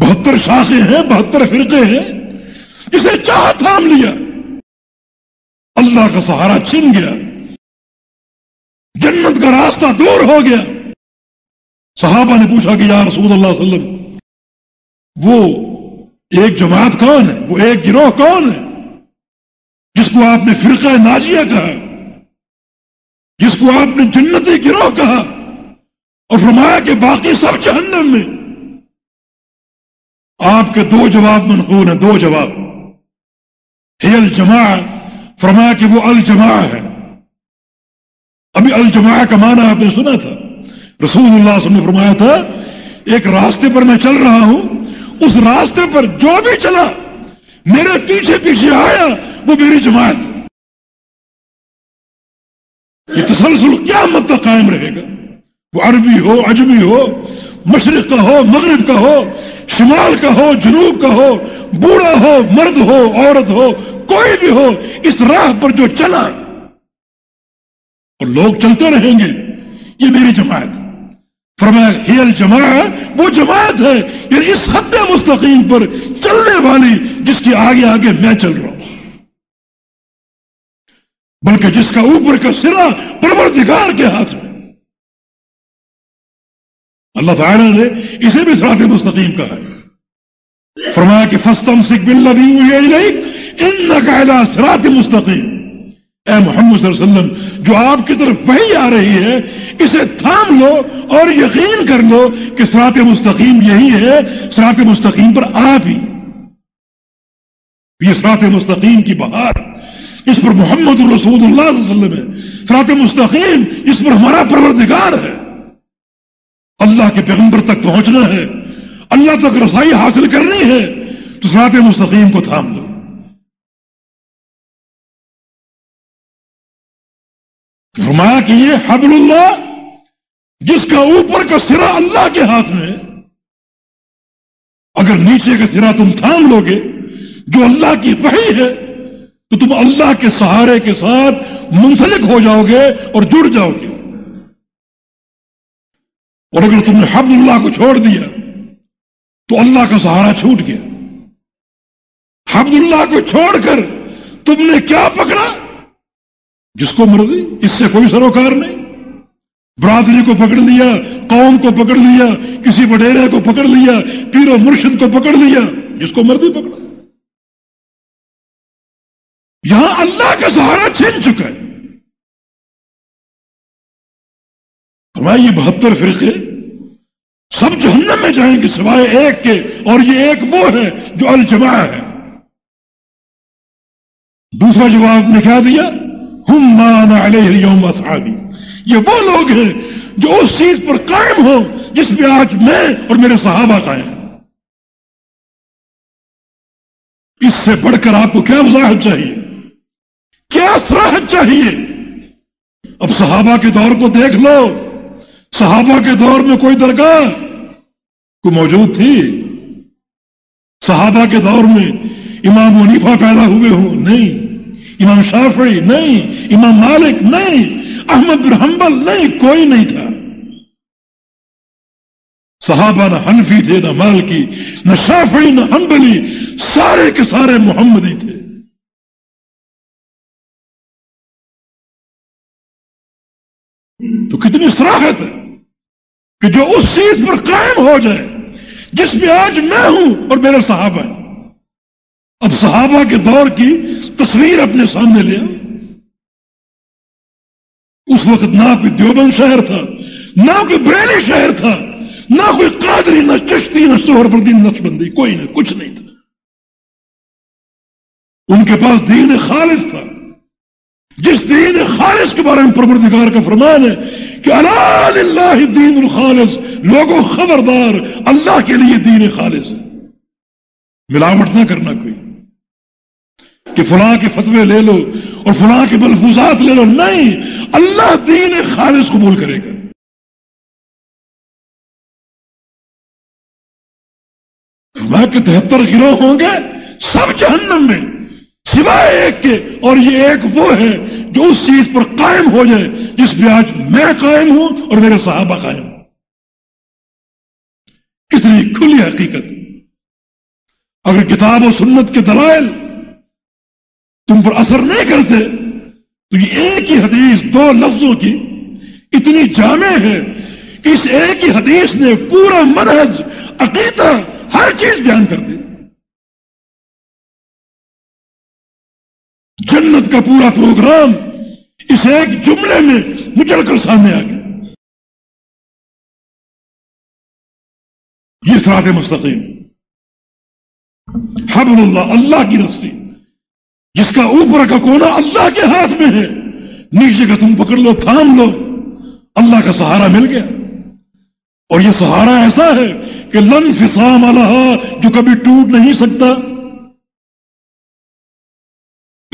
بہتر شاخیں ہیں، بہتر فرقے ہیں۔ جسے چاہ تھام لیا۔ اللہ کا سہارا چھن گیا۔ جنت کا راستہ دور ہو گیا۔ صحابہ نے پوچھا کہ یا رسول اللہ علیہ وسلم، وہ ایک جماعت کون ہے؟ وہ ایک گروہ کون ہے؟ جس کو آپ نے فرقہ ناجیہ کہا، جس کو آپ نے جنتی گروہ کہا اور فرمایا کہ باقی سب جہنم میں آپ کے دو جواب منقول ہیں، دو جواب۔ ہے الجماع، فرمایا کہ وہ الجماع ہے۔ ابھی الجماع کا معنی آپ نے سنا تھا۔ رسول اللہ صلی اللہ علیہ وسلم نے فرمایا تھا، ایک راستے پر میں چل رہا ہوں، اس راستے پر جو بھی چلا، میرے پیچھے پیچھے آیا، وہ میری جماعت۔ یہ تسلسل کیا مت قائم رہے گا۔ وہ عربی ہو اجمی ہو مشرق کا ہو، مغرب کا ہو، شمال کا ہو، جنوب کا ہو، بوڑھا ہو، مرد ہو، عورت ہو، کوئی بھی ہو، اس راہ پر جو چلا، اور لوگ چلتے رہیں گے، یہ میری جماعت۔ فرمایا، ہی الجماع وہ جماعت ہے یعنی اس حد مستقیم پر چلنے والی، جس کی آگے آگے میں چل رہا ہوں۔ بلکہ جس کا اوپر کا سرا پروردگار کے ہاتھ میں۔ اللہ تعالیٰ نے اسے بھی سرات مستقیم کہا ہے۔ فرمایا کہ فستم سکھ سرات مستقیم۔ اے محمد صلی اللہ علیہ وسلم، جو آپ کی طرف وہی آ رہی ہے، اسے تھام لو اور یقین کر لو کہ سرات مستقیم یہی ہے سرات مستقیم پر آپ ہی یہ سرات مستقیم کی بہار، اس پر محمد الرسول اللہ صلی اللہ علیہ وسلم ہے۔ سرات مستقیم اس پر ہمارا پروردگار ہے۔ اللہ کے پیغمبر تک پہنچنا ہے، اللہ تک رسائی حاصل کرنی ہے، تو سرات مستقیم کو تھام لو۔ فرمایا کہ یہ حبل اللہ، جس کا اوپر کا سرا اللہ کے ہاتھ میں اگر نیچے کا سرا تم تھام لو گے، جو اللہ کی وحی ہے، تو تم اللہ کے سہارے کے ساتھ منسلک ہو جاؤ گے اور جڑ جاؤ گے۔ اور اگر تم نے حبل اللہ کو چھوڑ دیا، تو اللہ کا سہارا چھوٹ گیا۔ حبد اللہ کو چھوڑ کر تم نے کیا پکڑا؟ جس کو مرضی، اس سے کوئی سروکار نہیں۔ برادری کو پکڑ لیا، قوم کو پکڑ لیا، کسی وڈیرے کو پکڑ لیا، پیر و مرشد کو پکڑ لیا، جس کو مرضی پکڑا۔ یہاں اللہ کا سہارا چھین چکا ہے۔ ہمارے یہ بہتر فرقے میں جائیں گے سوائے ایک کے، اور یہ ایک وہ ہے جو الجماع ہے۔ دوسرا جواب نے کیا دیا، ہم علیہ یوم اصحابی۔ یہ وہ لوگ ہیں جو اس چیز پر قائم ہو جس پہ آج میں اور میرے صحابہ قائم اس سے بڑھ کر آپ کو کیا وضاحت چاہیے؟ کیا سراہت چاہیے؟ اب صحابہ کے دور کو دیکھ لو۔ صحابہ کے دور میں کوئی درگاہ کو موجود تھی۔ صحابہ کے دور میں امام ونیفا پیدا ہوئے ہوں۔ نہیں۔ امام شافعی نہیں۔ امام مالک نہیں۔ احمد الحمبل نہیں۔ کوئی نہیں تھا۔ صحابہ نہ حنفی تھے، نہ مالکی، نہ شافعی، نہ حنبلی۔ سارے کے سارے محمدی تھے۔ تو کتنی سراہت ہے کہ جو اس چیز پر قائم ہو جائے۔ جس میں آج میں ہوں اور میرا صحابہ ہے۔ اب صحابہ کے دور کی تصویر اپنے سامنے لیا۔ اس وقت نہ کوئی دیوبند شہر تھا، نہ کوئی بریلی شہر تھا، نہ کوئی قادری، نہ چشتی، نہ سہر بردین نقش بندی کوئی نہ، کچھ نہیں تھا۔ ان کے پاس دین خالص تھا۔ جس دین خالص کے بارے میں پروردگار کا فرمان ہے کہ اللہ دین الخالص، لوگوں خبردار، اللہ کے لیے دین خالص ہے۔ ملاوٹ نہ کرنا کوئی۔ کہ فلاں کے فتوے لے لو اور فلاں کے ملفوظات لے لو، نہیں، اللہ دین خالص قبول کرے گا۔ کہ تہتر گروہ ہوں گے سب جہنم میں۔ سوائے ایک کے، اور یہ ایک وہ ہے جو اس چیز پر قائم ہو جائے جس پہ آج میں قائم ہوں اور میرے صحابہ قائم ہوں۔ کتنی کھلی حقیقت۔ اگر کتاب و سنت کے دلائل تم پر اثر نہیں کرتے، تو یہ ایک ہی حدیث دو لفظوں کی اتنی جامع ہے کہ اس ایک ہی حدیث نے پورا منہج عقیدہ ہر چیز بیان کر دی جنت کا پورا پروگرام اس ایک جملے میں مچل کر سامنے آ گیا۔ یہ سرات مستقیم۔ حبل اللہ اللہ کی رسی۔ جس کا اوپر کا کونا اللہ کے ہاتھ میں ہے۔ نیچے کا تم پکڑ لو، تھام لو۔ اللہ کا سہارا مل گیا۔ اور یہ سہارا ایسا ہے کہ لن فسام اللہ جو کبھی ٹوٹ نہیں سکتا۔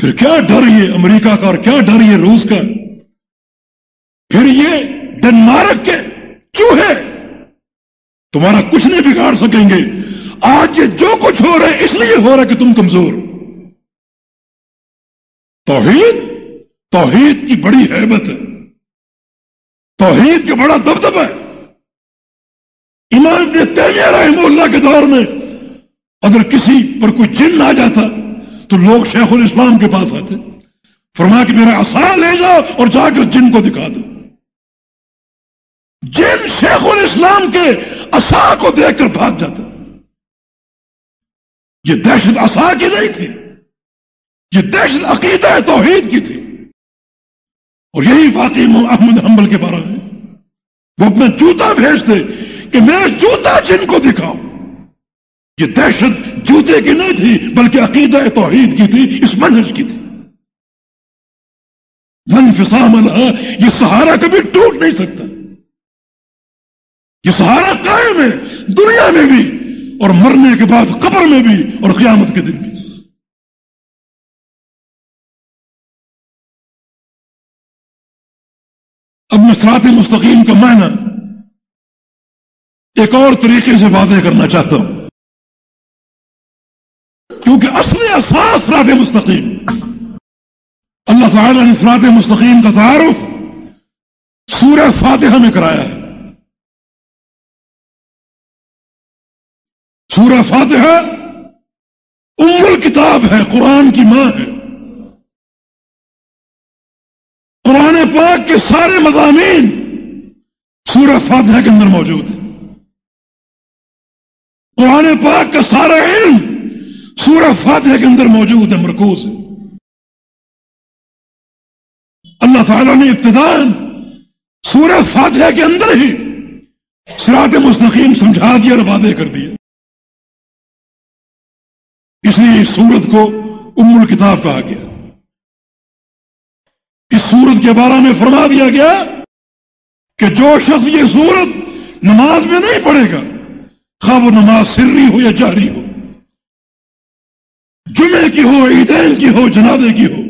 پھر کیا ڈر یہ امریکہ کا اور کیا ڈر یہ روس کا؟ پھر یہ ڈنمارک کے چوہے تمہارا کچھ نہیں بگاڑ سکیں گے۔ آج یہ جو کچھ ہو رہا ہے، اس لیے ہو رہا ہے کہ تم کمزور۔ توحید توحید کی بڑی حیبت ہے۔ توحید کا بڑا دبدبہ ہے۔ امام ابن تیمیہ رحمہ اللہ کے دور میں اگر کسی پر کوئی جن آ جاتا تو لوگ شیخ الاسلام کے پاس آتے فرما کہ میرا آسان لے جاؤ اور جا کر جن کو دکھا دو۔ جن شیخ الاسلام کے اصا کو دیکھ کر بھاگ جاتا۔ یہ دہشت اصا کی نہیں تھی۔ یہ دہشت عقیدہ توحید کی تھی۔ اور یہی واقعی احمد حنبل کے بارے میں۔ وہ اپنا جوتا بھیجتے کہ میرا جوتا جن کو دکھاؤ یہ دہشت جوتے کی نہیں تھی، بلکہ عقیدہ توحید کی تھی، اس منہج کی تھی۔ من فسام یہ سہارا کبھی ٹوٹ نہیں سکتا۔ یہ سہارا قائم ہے دنیا میں بھی اور مرنے کے بعد قبر میں بھی اور قیامت کے دن بھی۔ اب میں سرات مستقیم کا معنی ایک اور طریقے سے واضح کرنا چاہتا ہوں۔ کیونکہ اصل اساس رات مستقیم۔ اللہ تعالی نے سرات مستقیم کا تعارف سورہ فاتحہ میں کرایا ہے۔ سورہ فاتحہ ام کتاب ہے، قرآن کی ماں ہے۔ قرآن پاک کے سارے مضامین سورہ فاتحہ کے اندر موجود ہیں۔ قرآن پاک کا سارا علم سورہ فاتحہ کے اندر موجود ہے، مرکوز ہے۔ اللہ تعالیٰ نے ابتدان سورہ فاتحہ کے اندر ہی سرات مستقیم سمجھا دیا اور وعدے کر دیا اس لیے اس سورت کو ام الکتاب کہا گیا۔ اس سورت کے بارے میں فرما دیا گیا کہ جو شخص یہ سورت نماز میں نہیں پڑھے گا خواب نماز سری ہو یا جاری ہو جمعے کی ہو، عیدین کی ہو، جنازے کی ہو۔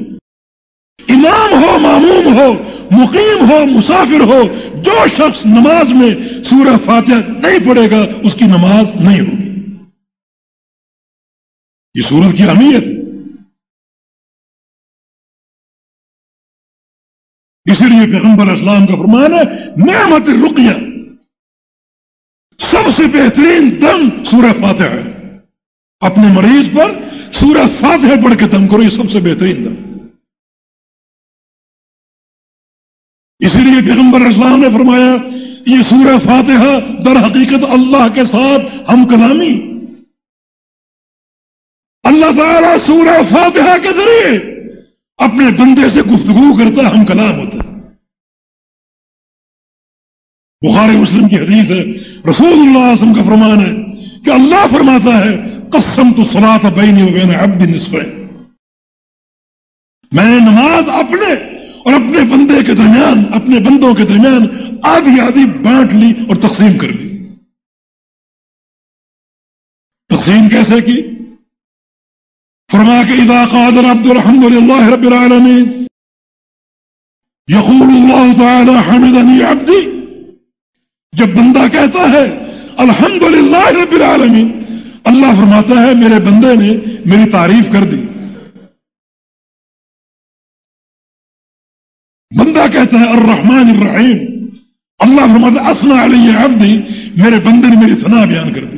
امام ہو، معموم ہو، مقیم ہو، مسافر ہو، جو شخص نماز میں سورہ فاتحہ نہیں پڑے گا، اس کی نماز نہیں ہوگی۔ یہ سورت کی اہمیت ہے۔ اسی لیے پیغمبر اسلام کا فرمان ہے، نعمت رقیہ سب سے بہترین دم سورہ فاتح ہے۔ اپنے مریض پر سورہ فاتح پڑھ کے دم کرو یہ سب سے بہترین دم۔ اسی لیے پیغمبر اسلام نے فرمایا، یہ سورہ فاتحہ در حقیقت اللہ کے ساتھ ہم کلامی۔ اللہ تعالیٰ سورہ فاتحہ کے ذریعے اپنے بندے سے گفتگو کرتا ہم کلام ہوتا بخاری مسلم کی حدیث ہے، رسول اللہ علیہ وسلم کا فرمان ہے کہ اللہ فرماتا ہے قسم تو سنا تھا بینی وبین اب بھی نصف میں نے نماز اپنے اور اپنے بندے کے درمیان، اپنے بندوں کے درمیان آدھی آدھی بانٹ لی اور تقسیم کر لی تقسیم کیسے کی؟ فرما کے اذا قادر عبد الحمد للہ رب العالمین یقول اللہ تعالی حمدنی عبدی جب بندہ کہتا ہے الحمد للہ رب العالمین اللہ فرماتا ہے، میرے بندے نے میری تعریف کر دی۔ بندہ کہتا ہے، الرحمن الرحیم۔ اللہ فرماتا اسنا علی عبدی، میرے بندے نے میری ثنا بیان کر دی۔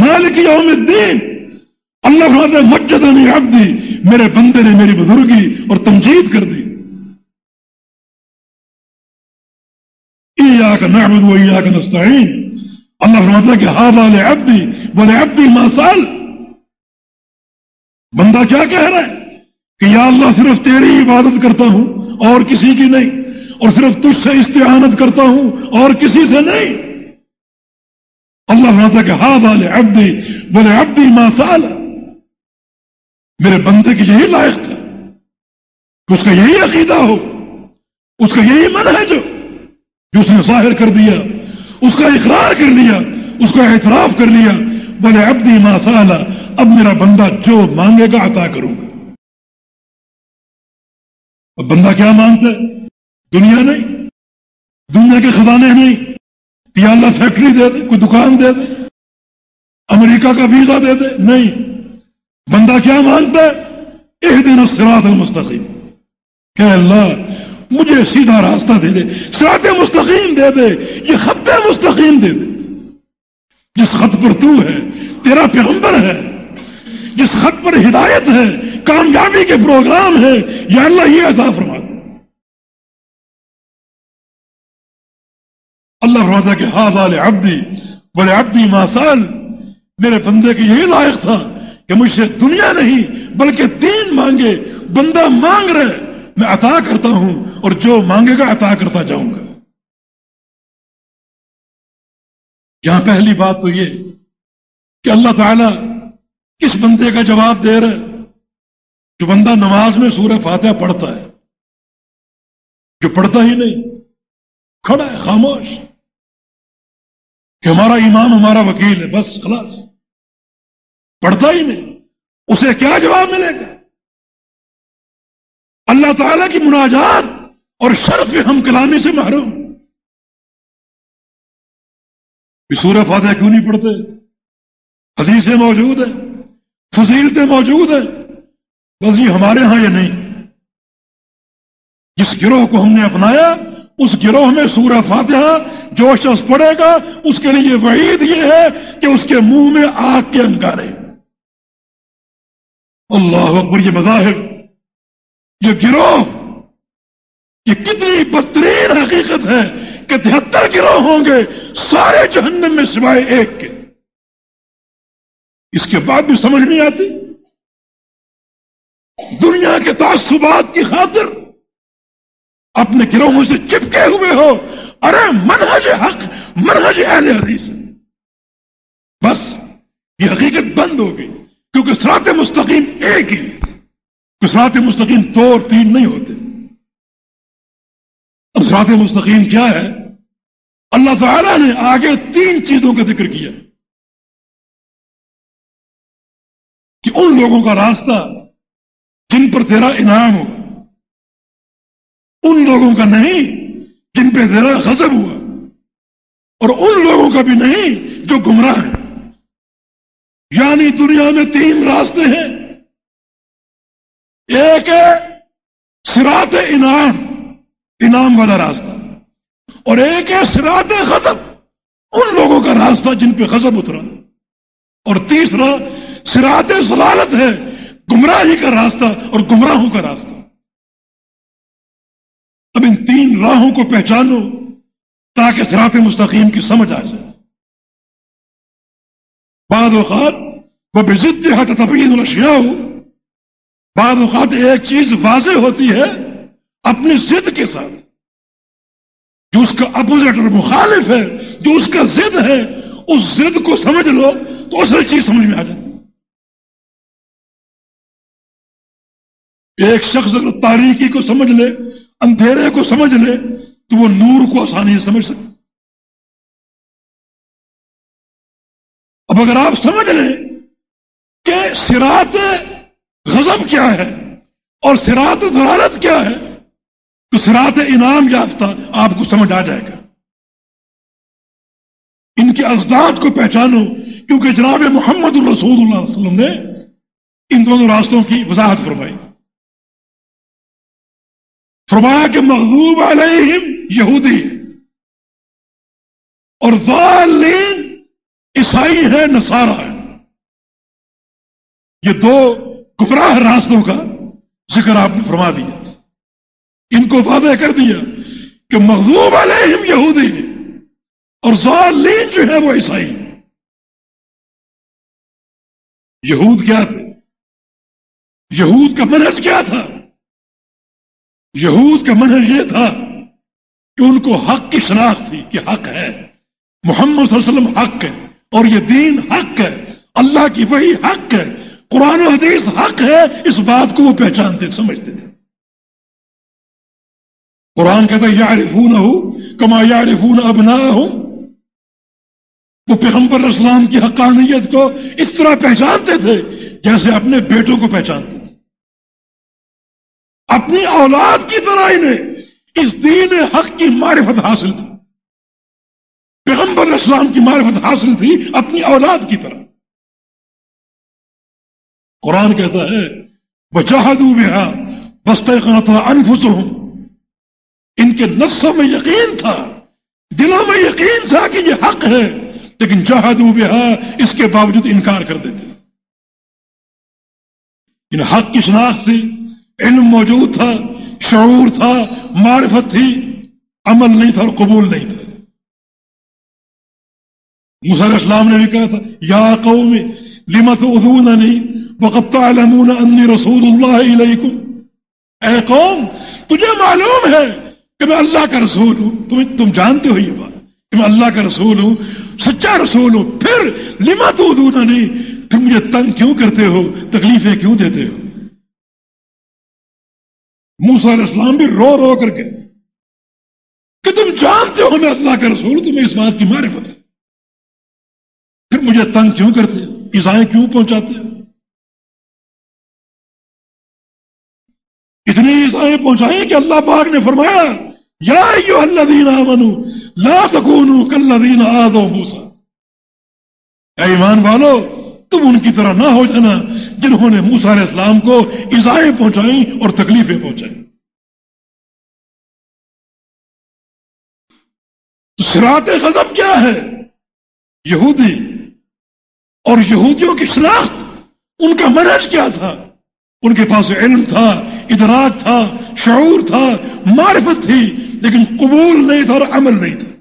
مالک یوم الدین۔ اللہ فرماتا ہے، مجدنی عبدی، میرے بندے نے میری بزرگی اور تمجید کر دی۔ ایاک نعبد و ایاک نستعین۔ اللہ فرماتا ہے کہ ہاضا لعبدی ولعبدی ما سال بندہ کیا کہہ رہا ہے کہ یا اللہ صرف تیری عبادت کرتا ہوں اور کسی کی نہیں، اور صرف تجھ سے استعانت کرتا ہوں اور کسی سے نہیں؟ اللہ فرماتا کہ ہاضا لعبدی ولعبدی ما سال میرے بندے کی یہی لائق تھا کہ اس کا یہی عقیدہ ہو، اس کا یہی من ہے جو جو اس نے ظاہر کر دیا اس کا اقرار کر لیا، اس کا اعتراف کر لیا بولے ابدی ماسالہ اب میرا بندہ جو مانگے گا عطا کروں گا. اب بندہ کیا مانگتا ہے؟ دنیا نہیں، دنیا کے خزانے نہیں کہ اللہ فیکٹری دے دے، کوئی دکان دے دے، امریکہ کا ویزا دے دے، نہیں۔ بندہ کیا مانگتا ہے؟ ایک دن سراط المستقیم۔ کہ اللہ مجھے سیدھا راستہ دے دے۔ سرات مستقیم دے دے۔ یہ خط مستقیم دے دے۔ جس خط پر تو ہے، تیرا پیغمبر ہے۔ جس خط پر ہدایت ہے، کامیابی کے پروگرام ہے۔ یا اللہ، یہ عطا فرما۔ دے اللہ فرماتا کہ ہاں والے ابدی بڑے ابدی ماسال میرے بندے کے یہی لائق تھا کہ مجھ سے دنیا نہیں، بلکہ تین مانگے۔ بندہ مانگ رہے میں عطا کرتا ہوں اور جو مانگے گا عطا کرتا جاؤں گا۔ یہاں پہلی بات تو یہ کہ اللہ تعالی کس بندے کا جواب دے رہا ہے؟ جو بندہ نماز میں سورہ فاتحہ پڑھتا ہے، جو پڑھتا ہی نہیں، کھڑا ہے، خاموش۔ کہ ہمارا امام، ہمارا وکیل ہے، بس خلاص۔ پڑھتا ہی نہیں، اسے کیا جواب ملے گا؟ اللہ تعالی کی مناجات اور شرف ہم کلامی سے محروم۔ سورہ فاتحہ کیوں نہیں پڑھتے؟ حدیثیں موجود ہیں، فضیلتیں موجود ہیں، بس یہ ہمارے ہاں یہ نہیں؟ جس گروہ کو ہم نے اپنایا، اس گروہ میں سورہ فاتحہ جو شخص پڑے گا، اس کے لیے وعید یہ ہے کہ اس کے منہ میں آگ کے انگارے۔ اللہ اکبر، یہ مذاہب یہ گروہ، یہ کتنی بدترین حقیقت ہے کہ تہتر گروہ ہوں گے سارے جہنم میں سوائے ایک کے۔ اس کے بعد بھی سمجھ نہیں آتی؟ دنیا کے تعصبات کی خاطر اپنے گروہوں سے چپکے ہوئے ہو۔ ارے، منہج حق، منہج اہل حدیث۔ بس، یہ حقیقت بند ہو گئی، کیونکہ سرات مستقیم ایک ہی سرات مستقیم دو اور تین نہیں ہوتے۔ اب سرات مستقیم کیا ہے؟ اللہ تعالی نے آگے تین چیزوں کا ذکر کیا۔ کہ ان لوگوں کا راستہ جن پر تیرا انعام ہوا، ان لوگوں کا نہیں جن پہ تیرا غضب ہوا، اور ان لوگوں کا بھی نہیں جو گمراہ ہے یعنی دنیا میں تین راستے ہیں۔ ایک ہے سرات انعام انعام والا راستہ۔ اور ایک ہے سرات غضب، ان لوگوں کا راستہ جن پہ غضب اترا۔ اور تیسرا سرات ضلالت ہے، گمراہی کا راستہ اور گمراہوں کا راستہ۔ اب ان تین راہوں کو پہچانو تاکہ سرات مستقیم کی سمجھ آ جائے۔ بعض اوقات وہ بزد حت تبین الشیاء بعض اوقات ایک چیز واضح ہوتی ہے اپنی ضد کے ساتھ جو اس کا اپوزٹ اور مخالف ہے، جو اس کا ضد ہے، اس ضد کو سمجھ لو تو اصل چیز سمجھ میں آ جاتی ایک شخص اگر تاریخی کو سمجھ لے، اندھیرے کو سمجھ لے، تو وہ نور کو آسانی سے سمجھ سکتے اب اگر آپ سمجھ لیں کہ سرات غضب کیا ہے اور سرات ضرارت کیا ہے تو سرات انعام یافتہ آپ کو سمجھ آ جائے گا۔ ان کے ازداد کو پہچانو، کیونکہ جناب محمد الرسول اللہ علیہ وسلم نے ان دونوں راستوں کی وضاحت فرمائی۔ فرمایا کہ مغضوب علیہم یہودی اور ضالین عیسائی ہے نصارہ ہے یہ دو گمراہ راستوں کا، ذکر آپ نے فرما دیا۔ ان کو واضح کر دیا کہ مغضوب علیہم یہودی اور ظالین جو ہے وہ عیسائی یہود کیا تھے؟ یہود کا منحص کیا تھا؟ یہود کا منحص یہ تھا کہ ان کو حق کی شناخت تھی کہ حق ہے۔ محمد صلی اللہ علیہ وسلم حق ہے اور یہ دین حق ہے۔ اللہ کی وہی حق ہے۔ قرآن و حدیث حق ہے، اس بات کو وہ پہچانتے، سمجھتے تھے۔ قرآن کہتا ہے یارفون ہو کما یارفون ابنا ہوں وہ پیغمبر اسلام کی حقانیت کو اس طرح پہچانتے تھے جیسے اپنے بیٹوں کو پہچانتے تھے۔ اپنی اولاد کی طرح انہیں اس دین حق کی معرفت حاصل تھی۔ پیغمبر اسلام کی معرفت حاصل تھی اپنی اولاد کی طرح۔ قرآن کہتا ہے بچاہدو بہا بستہ تھا ان کے نفسوں میں یقین تھا، دلوں میں یقین تھا کہ یہ حق ہے، لیکن جہادو بہا اس کے باوجود انکار کر دیتے ان حق کی شناخت تھی، علم موجود تھا، شعور تھا، معرفت تھی، عمل نہیں تھا اور قبول نہیں تھا۔ مسر اسلام نے بھی کہا تھا، یا قوم لمت اذوننی وقد تعلمون انی رسول اللہ علیکم اے قوم، تجھے معلوم ہے کہ میں اللہ کا رسول ہوں. تم تم جانتے ہو یہ بات کہ میں اللہ کا رسول ہوں، سچا رسول ہوں. پھر لما تو نہیں پھر مجھے تنگ کیوں کرتے ہو؟ تکلیفیں کیوں دیتے ہو؟ موسا علیہ السلام بھی رو رو کر کے کہ تم جانتے ہو میں اللہ کا رسول تمہیں اس بات کی معرفت پھر مجھے تنگ کیوں کرتے ہو؟ عیسائی کیوں پہنچاتے اتنی عیسائی پہنچائے کہ اللہ پاک نے فرمایا، یا ایو الذین آمنو لا تکونو کالذین آذو موسیٰ۔ اے ایمان والو، تم ان کی طرح نہ ہو جانا جنہوں نے موسیٰ علیہ السلام کو ایزائیں پہنچائیں اور تکلیفیں پہنچائیں تو سرات غضب کیا ہے؟ یہودی اور یہودیوں کی شناخت ان کا منحج کیا تھا؟ ان کے پاس علم تھا، ادراک تھا، شعور تھا، معرفت تھی، لیکن قبول نہیں تھا اور عمل نہیں تھا۔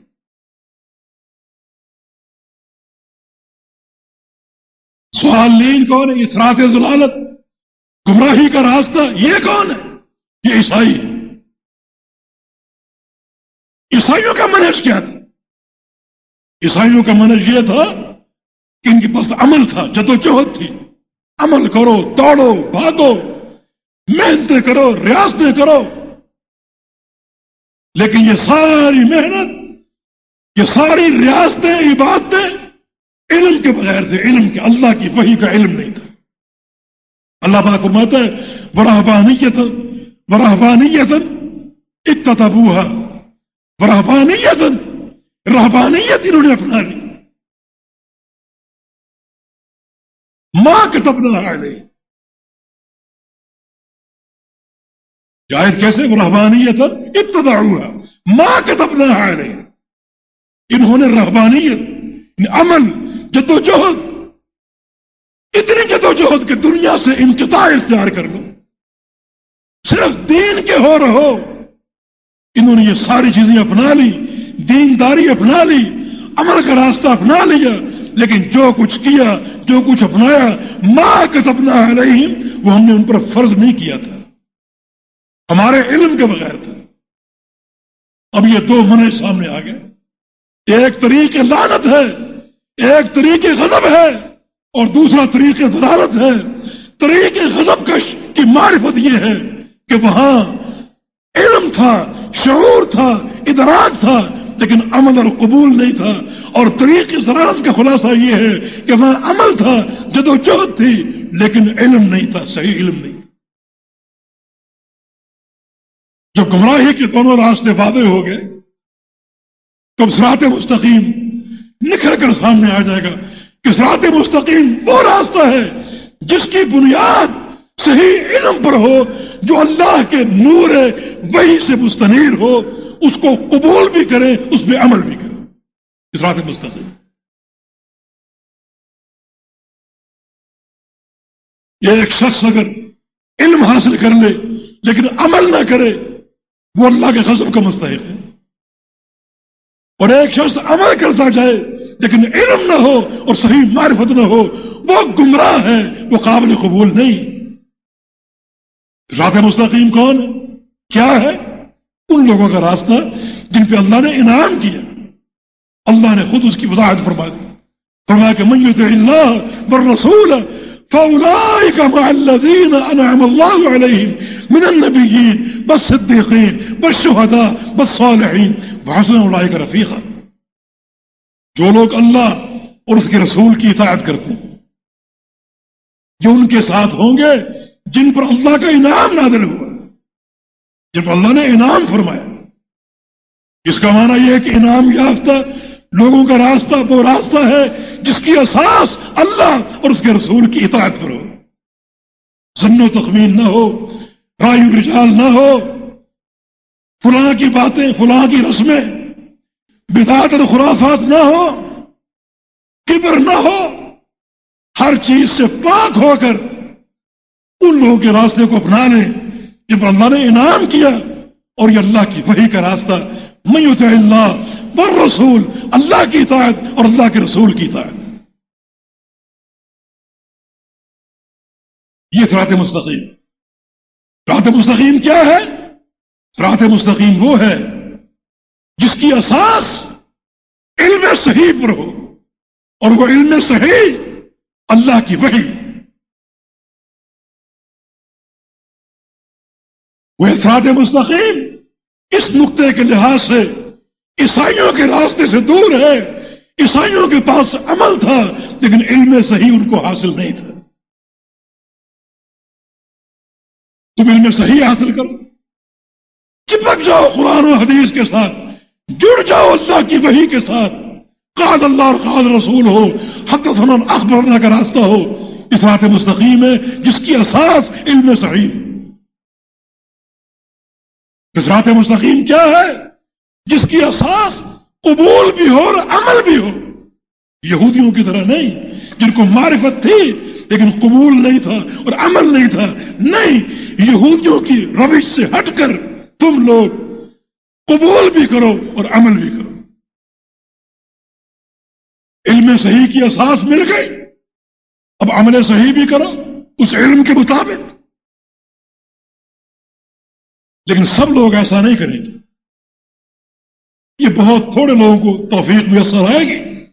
سوال لین کون ہے؟ اسرات ضلالت۔ گمراہی کا راستہ یہ کون ہے؟ یہ عیسائی ہے۔ عیسائیوں کا منحص کیا تھا؟ عیسائیوں کا منحص یہ تھا کہ ان کے پاس عمل تھا جدوجہد تھی۔ عمل کرو، دوڑو، بھاگو محنتیں کرو ریاستیں کرو۔ لیکن یہ ساری محنت، یہ ساری ریاستیں عبادتیں علم کے بغیر تھے، علم کے اللہ کی وہی کا علم نہیں تھا۔ اللہ پاک مت ہے برہبانیت برہبانیت اتبوہا برہبانیت رہبانیت انہوں نے اپنا لی ماں کتبنا علیہ جائز کیسے وہ رحبانیت ابتدا ہوا ماں کتبنا علیہ انہوں نے رحبانیت یعنی عمل، جدوجہد۔ اتنی جدوجہد کہ دنیا سے انقطاع اختیار کر لو۔ صرف دین کے ہو رہو۔ انہوں نے یہ ساری چیزیں اپنا لی، دینداری اپنا لی، عمل کا راستہ اپنا لیا۔ لیکن جو کچھ کیا، جو کچھ اپنایا، ماں کا سپنا علیہم، وہ ہم نے ان پر فرض نہیں کیا تھا۔ ہمارے علم کے بغیر تھا۔ اب یہ دو منع سامنے آ گئے۔ ایک طریقے لانت ہے، ایک طریقے غضب ہے، اور دوسرا طریقے ضرارت ہے۔ طریق غضب کش کی معرفت یہ ہے کہ وہاں علم تھا، شعور تھا، ادراک تھا لیکن عمل اور قبول نہیں تھا اور طریق زراعت کا خلاصہ یہ ہے کہ وہاں عمل تھا جدو جہد تھی، لیکن علم نہیں تھا، صحیح علم نہیں تھا۔ جب گمراہی کے دونوں راستے وعدے ہو گئے، تب سرات مستقیم نکھر کر سامنے آ جائے گا کہ سرات مستقیم وہ راستہ ہے جس کی بنیاد صحیح علم پر ہو، جو اللہ کے نور ہے وہی سے مستنیر ہو، اس کو قبول بھی کرے، اس پہ عمل بھی کرے۔ اس رات مستقل۔ یہ ایک شخص اگر علم حاصل کر لے، لیکن عمل نہ کرے، وہ اللہ کے خزر کا مستحق ہے۔ اور ایک شخص عمل کرتا جائے، لیکن علم نہ ہو اور صحیح معرفت نہ ہو، وہ گمراہ ہے، وہ قابل قبول نہیں۔ رات مستقیم کون ہے؟ کیا ہے؟ ان لوگوں کا راستہ جن پہ اللہ نے انعام کیا۔ اللہ نے خود اس کی وضاحت فرما دی فرمایا کہ من میت اللہ بر رسول مع الذين أنعم الله عليهم من النبيين والصديقين والشهداء والصالحين وحسن أولئك رفيقا جو لوگ اللہ اور اس کے رسول کی اطاعت کرتے ہیں، جو ان کے ساتھ ہوں گے جن پر اللہ کا انعام نازل ہوا، جن پر اللہ نے انعام فرمایا۔ اس کا معنی یہ ہے کہ انعام یافتہ لوگوں کا راستہ وہ راستہ ہے جس کی اساس اللہ اور اس کے رسول کی اطاعت پر ہو۔ ضن و تخمین نہ ہو رایو رجال نہ ہو۔ فلاں کی باتیں، فلاں کی رسمیں بدعت اور خرافات نہ ہو، کبر نہ ہو۔ ہر چیز سے پاک ہو کر ان لوگوں کے راستے کو اپنا لیں جن پر اللہ نے انعام کیا، اور یہ اللہ کی وحی کا راستہ۔ میت اللہ بر رسول اللہ کی اطاعت اور اللہ کے رسول کی اطاعت۔ یہ سرات مستقیم۔ سرات مستقیم کیا ہے؟ سرات مستقیم وہ ہے جس کی اساس علم صحیح پر ہو، اور وہ علم صحیح اللہ کی وحی وہ اثرات مستقیم اس نقطے کے لحاظ سے عیسائیوں کے راستے سے دور ہے، عیسائیوں کے پاس عمل تھا، لیکن علم صحیح ان کو حاصل نہیں تھا۔ تم علم صحیح حاصل کرو۔ چپک جاؤ قرآن و حدیث کے ساتھ، جڑ جاؤ اللہ کی وحی کے ساتھ۔ قاد اللہ اور قاد رسول ہو حد اخبرنا کا راستہ ہو۔ اس رات مستقیم ہے جس کی اساس علم صحیح۔ رات مستقیم کیا ہے؟ جس کی اساس قبول بھی ہو اور عمل بھی ہو۔ یہودیوں کی طرح نہیں، جن کو معرفت تھی لیکن قبول نہیں تھا اور عمل نہیں تھا، نہیں۔ یہودیوں کی روش سے ہٹ کر تم لوگ قبول بھی کرو اور عمل بھی کرو۔ علم صحیح کی اساس مل گئی۔ اب عمل صحیح بھی کرو، اس علم کے مطابق۔ لیکن سب لوگ ایسا نہیں کریں گے۔ یہ بہت تھوڑے لوگوں کو توفیق میسر آئے گی۔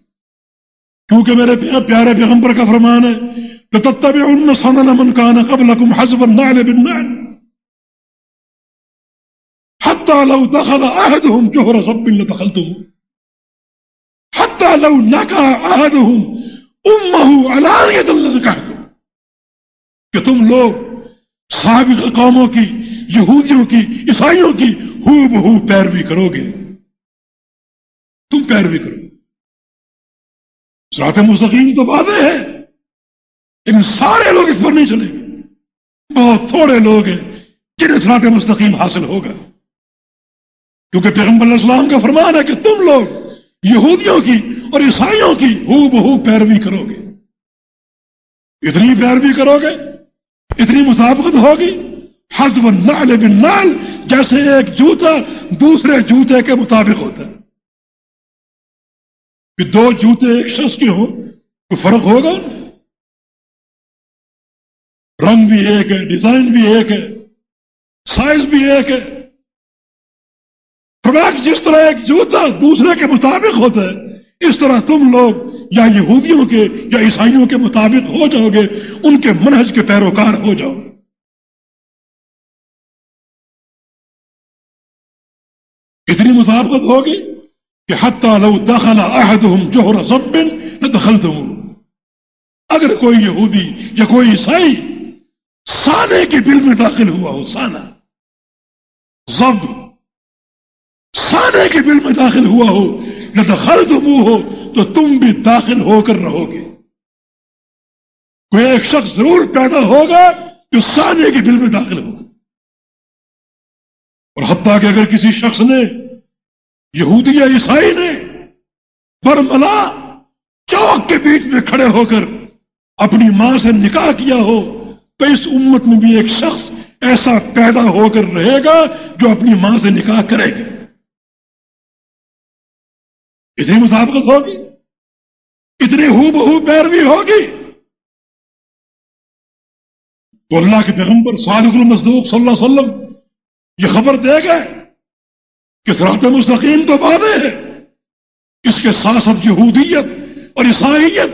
کیونکہ میرے پیارے پیغمبر کا فرمان ہے ان سنن من النعل بالنعل۔ حتى لو دخل احدهم جهر حتى لو نكا احدهم امه کہ تم لوگ سابق قوموں کی، یہودیوں کی، عیسائیوں کی ہو بہو پیروی کرو گے۔ تم پیروی کرو۔ سرات مستقیم تو واضح ہے۔ لیکن سارے لوگ اس پر نہیں چلے گے۔ بہت تھوڑے لوگ ہیں جنہیں سرات مستقیم حاصل ہوگا۔ کیونکہ پیغمبر علیہ السلام کا فرمان ہے کہ تم لوگ یہودیوں کی اور عیسائیوں کی ہو بہو پیروی کرو گے۔ اتنی پیروی کرو گے اتنی مسابقت ہوگی حزب نال بن نال جیسے ایک جوتا دوسرے جوتے کے مطابق ہوتا ہے۔ کہ دو جوتے ایک شخص کے ہوں، تو فرق ہوگا۔ رنگ بھی ایک ہے، ڈیزائن بھی ایک ہے، سائز بھی ایک ہے۔ فرق جس طرح ایک جوتا دوسرے کے مطابق ہوتا ہے اس طرح تم لوگ یا یہودیوں کے یا عیسائیوں کے مطابق ہو جاؤ گے، ان کے منہج کے پیروکار ہو جاؤ۔ گے اتنی مطابقت ہوگی کہ حتی لو دخل احدهم جوہر ضب لدخلتم۔ اگر کوئی یہودی یا کوئی عیسائی سانے کے بل میں داخل ہوا ہو، سانا، ضب سانے کے بل میں داخل ہوا ہو یا دخل تم ہو، تو تم بھی داخل ہو کر رہو گے۔ کوئی ایک شخص ضرور پیدا ہوگا جو سانے کے بل میں داخل ہوگا اور حتیٰ کہ اگر کسی شخص نے، یہودی یا عیسائی نے، برملا چوک کے بیچ میں کھڑے ہو کر اپنی ماں سے نکاح کیا ہو، تو اس امت میں بھی ایک شخص ایسا پیدا ہو کر رہے گا جو اپنی ماں سے نکاح کرے گا۔ اتنی مطابقت ہوگی، اتنی ہو بہو پیروی ہوگی۔ تو اللہ کے پیغمبر صادق المصدوق صلی اللہ علیہ وسلم یہ خبر دے گئے کہ سرات مستقیم تو واضح ہے۔ اس کے ساتھ ساتھ یہودیت اور عیسائیت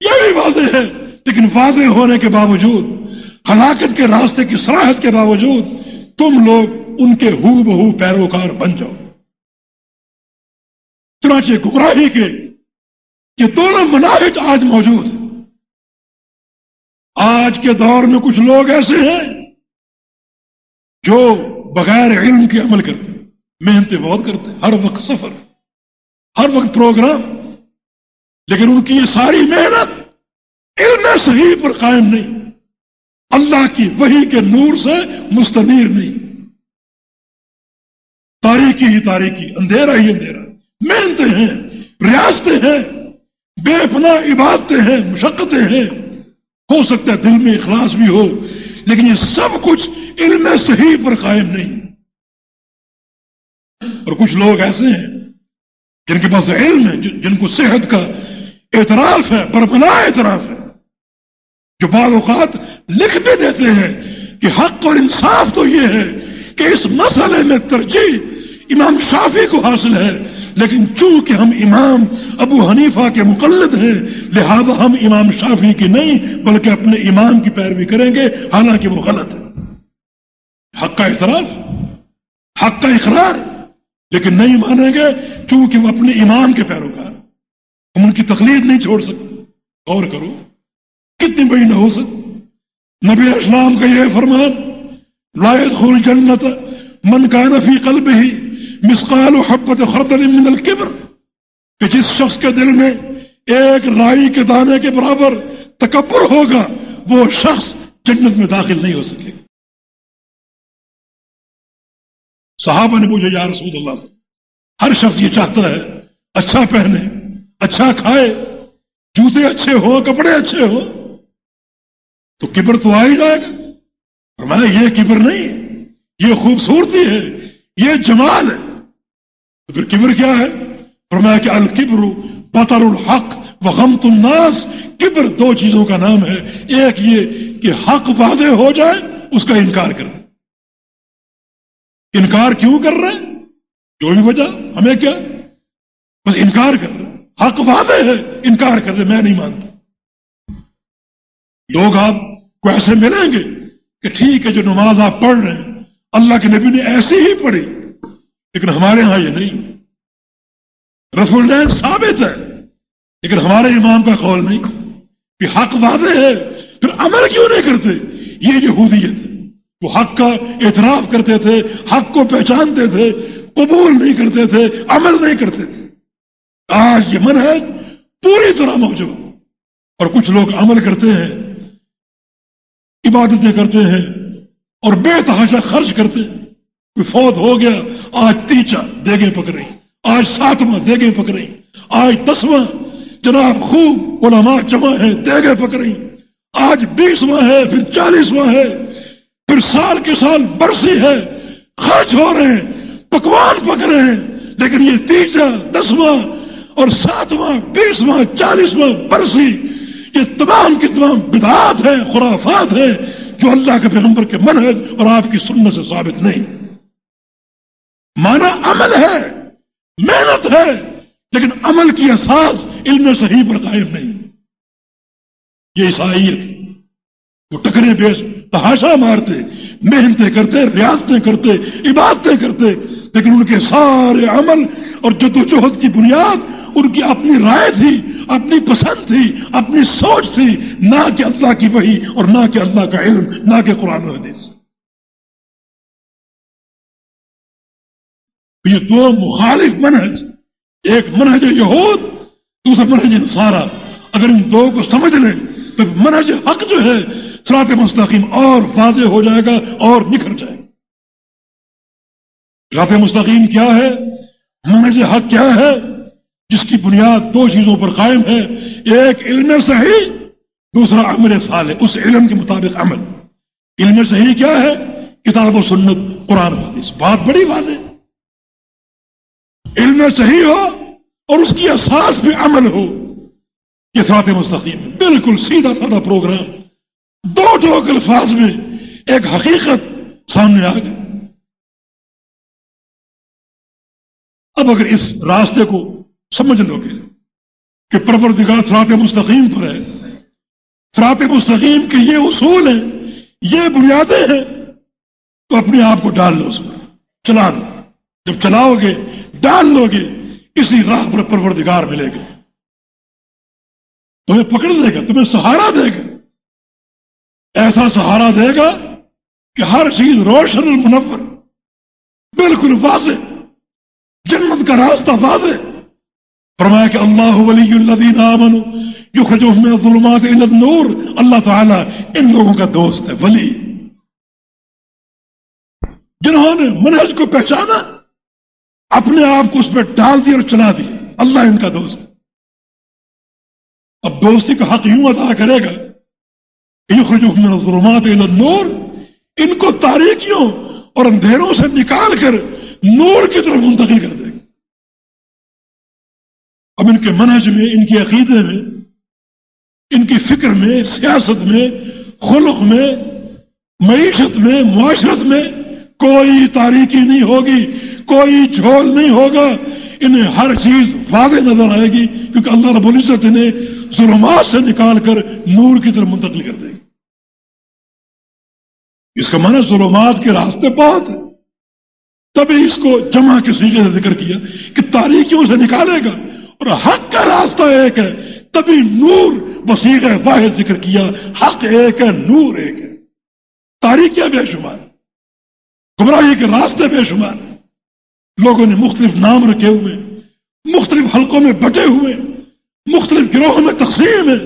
یہ بھی واضح ہے، لیکن واضح ہونے کے باوجود، ہلاکت کے راستے کی سراہد کے باوجود تم لوگ ان کے ہو بہو پیروکار بن جاؤ۔ چنانچہ گمراہی کے یہ دونوں مناہج آج موجود ہیں۔ آج کے دور میں کچھ لوگ ایسے ہیں جو بغیر علم کے عمل کرتے ہیں محنتیں بہت کرتے ہیں، ہر وقت سفر، ہر وقت پروگرام، لیکن ان کی یہ ساری محنت علم صحیح پر قائم نہیں۔ اللہ کی وہی کے نور سے مستنیر نہیں۔ تاریخی ہی تاریخی، اندھیرا ہی اندھیرا۔ محنتیں ہیں، ریاستیں ہیں، بے پناہ عبادتیں ہیں، مشقتیں ہیں۔ ہو سکتا ہے دل میں اخلاص بھی ہو، لیکن یہ سب کچھ علم صحیح پر قائم نہیں۔ اور کچھ لوگ ایسے ہیں، جن کے پاس علم ہے، جن کو صحت کا اعتراف ہے بربنا اعتراف ہے، جو بعض اوقات لکھ بھی دیتے ہیں کہ حق اور انصاف تو یہ ہے کہ اس مسئلے میں ترجیح امام شافی کو حاصل ہے۔ لیکن چونکہ ہم امام ابو حنیفہ کے مقلد ہیں، لہذا ہم امام شافی کی نہیں، بلکہ اپنے امام کی پیروی کریں گے، حالانکہ وہ غلط ہے حق کا اعتراف، حق کا اقرار، لیکن نہیں مانیں گے چونکہ وہ اپنے امام کے پیروکار ہم ان کی تقلید نہیں چھوڑ سکتے۔ غور کرو، کتنی بڑی نہ ہو سکتی نبی اسلام کا یہ فرمان لائق خول جنت من کا نفی قلب ہی مسقال و حبت خردل من القبر کہ جس شخص کے دل میں ایک رائی کے دانے کے برابر تکبر ہوگا، وہ شخص جنت میں داخل نہیں ہو سکے گا۔ صحابہ نے پوچھا، یا رسول اللہ سے ہر شخص یہ چاہتا ہے اچھا پہنے اچھا کھائے، جوتے اچھے ہو، کپڑے اچھے ہو؟ تو کبر تو آ ہی جائے گا۔ فرمایا، یہ کبر نہیں ہے یہ خوبصورتی ہے، یہ جمال ہے۔ تو پھر کبر کیا ہے؟ فرمایا کہ الکبر بطر الحق و غمت الناس۔ کبر دو چیزوں کا نام ہے۔ ایک یہ کہ حق واضح ہو جائے، اس کا انکار کر انکار کیوں کر رہے؟ جو بھی وجہ، ہمیں کیا؟ بس انکار کر رہے حق واضح ہے، انکار کر رہے میں نہیں مانتا۔ لوگ آپ کو ایسے ملیں گے کہ ٹھیک ہے، جو نماز آپ پڑھ رہے ہیں، اللہ کے نبی نے ایسی ہی پڑھی۔ لیکن ہمارے ہاں یہ نہیں۔ رف الدین ثابت ہے۔ لیکن ہمارے امام کا قول نہیں۔ کہ حق واضح ہے، پھر عمل کیوں نہیں کرتے؟ یہ یہودیت ہے۔ وہ حق کا اعتراف کرتے تھے، حق کو پہچانتے تھے، قبول نہیں کرتے تھے، عمل نہیں کرتے تھے۔ آج یہ من ہے پوری طرح موجود اور کچھ لوگ عمل کرتے ہیں، عبادتیں کرتے ہیں، اور بے تحاشا خرچ کرتے ہیں۔ کوئی فوت ہو گیا۔ آج تیچا دیگیں پک رہی۔ آج ساتواں دیگیں پک رہی۔ آج دسواں۔ جناب خوب علماء جمع ہے دیگیں پک رہی۔ آج بیسواں ہے، پھر چالیسواں ہے۔ پھر سال کے سال برسی ہے۔ خرچ ہو رہے ہیں، پکوان پک رہے ہیں۔ لیکن یہ تیجا دسواں اور ساتواں، بیسواں، چالیسواں برسی۔ یہ تمام کی تمام بدعات ہے خرافات ہے جو اللہ کے پیغمبر کے منحج اور آپ کی سنت سے ثابت نہیں۔ مانا عمل ہے، محنت ہے، لیکن عمل کی اساس علم صحیح پر قائم نہیں۔ یہ عیسائیت وہ ٹکرے بیس تحاشا مارتے، محنتیں کرتے، ریاستیں کرتے، عبادتیں کرتے، لیکن ان کے سارے عمل اور جدوجہد کی بنیاد ان کی اپنی رائے تھی، اپنی پسند تھی، اپنی سوچ تھی، نہ کہ اللہ کی وحی اور نہ کہ اللہ کا علم، نہ کہ قرآن و حدیث۔ یہ دو مخالف منہج، ایک منہج یہود، دوسرا منہج نصارہ۔ اگر ان دو کو سمجھ لیں، تو منہج حق جو ہے سرات مستقیم اور واضح ہو جائے گا اور نکھر جائے گا۔ سرات مستقیم کیا ہے؟ منہج حق کیا ہے؟ جس کی بنیاد دو چیزوں پر قائم ہے، ایک علم صحیح، دوسرا عمل صالح، اس علم کے مطابق عمل۔ علم صحیح کیا ہے؟ کتاب و سنت، قرآن حدیث۔ بات بڑی بات ہے۔ علم صحیح ہو اور اس کی اساس پہ عمل ہو، یہ سات مستقیم بالکل سیدھا سادہ پروگرام۔ دو ٹوک الفاظ میں ایک حقیقت سامنے آ گئی۔ اب اگر اس راستے کو سمجھ لو گے کہ پروردگار سرات مستقیم پر ہے۔ سرات مستقیم کے یہ اصول ہیں، یہ بنیادیں ہیں، تو اپنے آپ کو ڈال لو اس میں چلا دو۔ جب چلاؤ گے، ڈال لو گے، اسی راہ پر پروردگار ملے گا۔ تمہیں پکڑ دے گا، تمہیں سہارا دے گا۔ ایسا سہارا دے گا کہ ہر چیز روشن المنور بالکل واضح، جنت کا راستہ واضح۔ فرمایا کہ اللہ ولی الذین آمنوا یخرجوہم من الظلمات الى النور۔ اللہ تعالیٰ ان لوگوں کا دوست ہے، ولی۔ جنہوں نے منہج کو پہچانا اپنے آپ کو اس پہ ڈال دیا اور چلا دیا اللہ ان کا دوست اب دوستی کا حق یوں ادا کرے گا۔ من الظلمات الى النور۔ ان کو تاریکیوں اور اندھیروں سے نکال کر نور کی طرف منتقل کر دے گا۔ اب ان کے منہج میں، ان کے عقیدے میں، ان کی فکر میں، سیاست میں، خلق میں، معیشت میں، معاشرت میں کوئی تاریخی نہیں ہوگی، کوئی جھول نہیں ہوگا، انہیں ہر چیز واضح نظر آئے گی، کیونکہ اللہ رب العزت انہیں ظلمات سے نکال کر نور کی طرف منتقل کر دے گی۔ اس کا معنی ظلمات کے راستے بہت ہے تبھی اس کو جمع کے سیکھے سے ذکر کیا کہ تاریخیوں سے نکالے گا، اور حق کا راستہ ایک ہے۔ تبھی نور وسیق واحد ذکر کیا، حق ایک ہے، نور ایک ہے۔ تاریخیاں بے شمار گمراہی کے راستے بے شمار لوگوں نے مختلف نام رکھے ہوئے مختلف حلقوں میں بٹے ہوئے مختلف گروہوں میں تقسیم ہے۔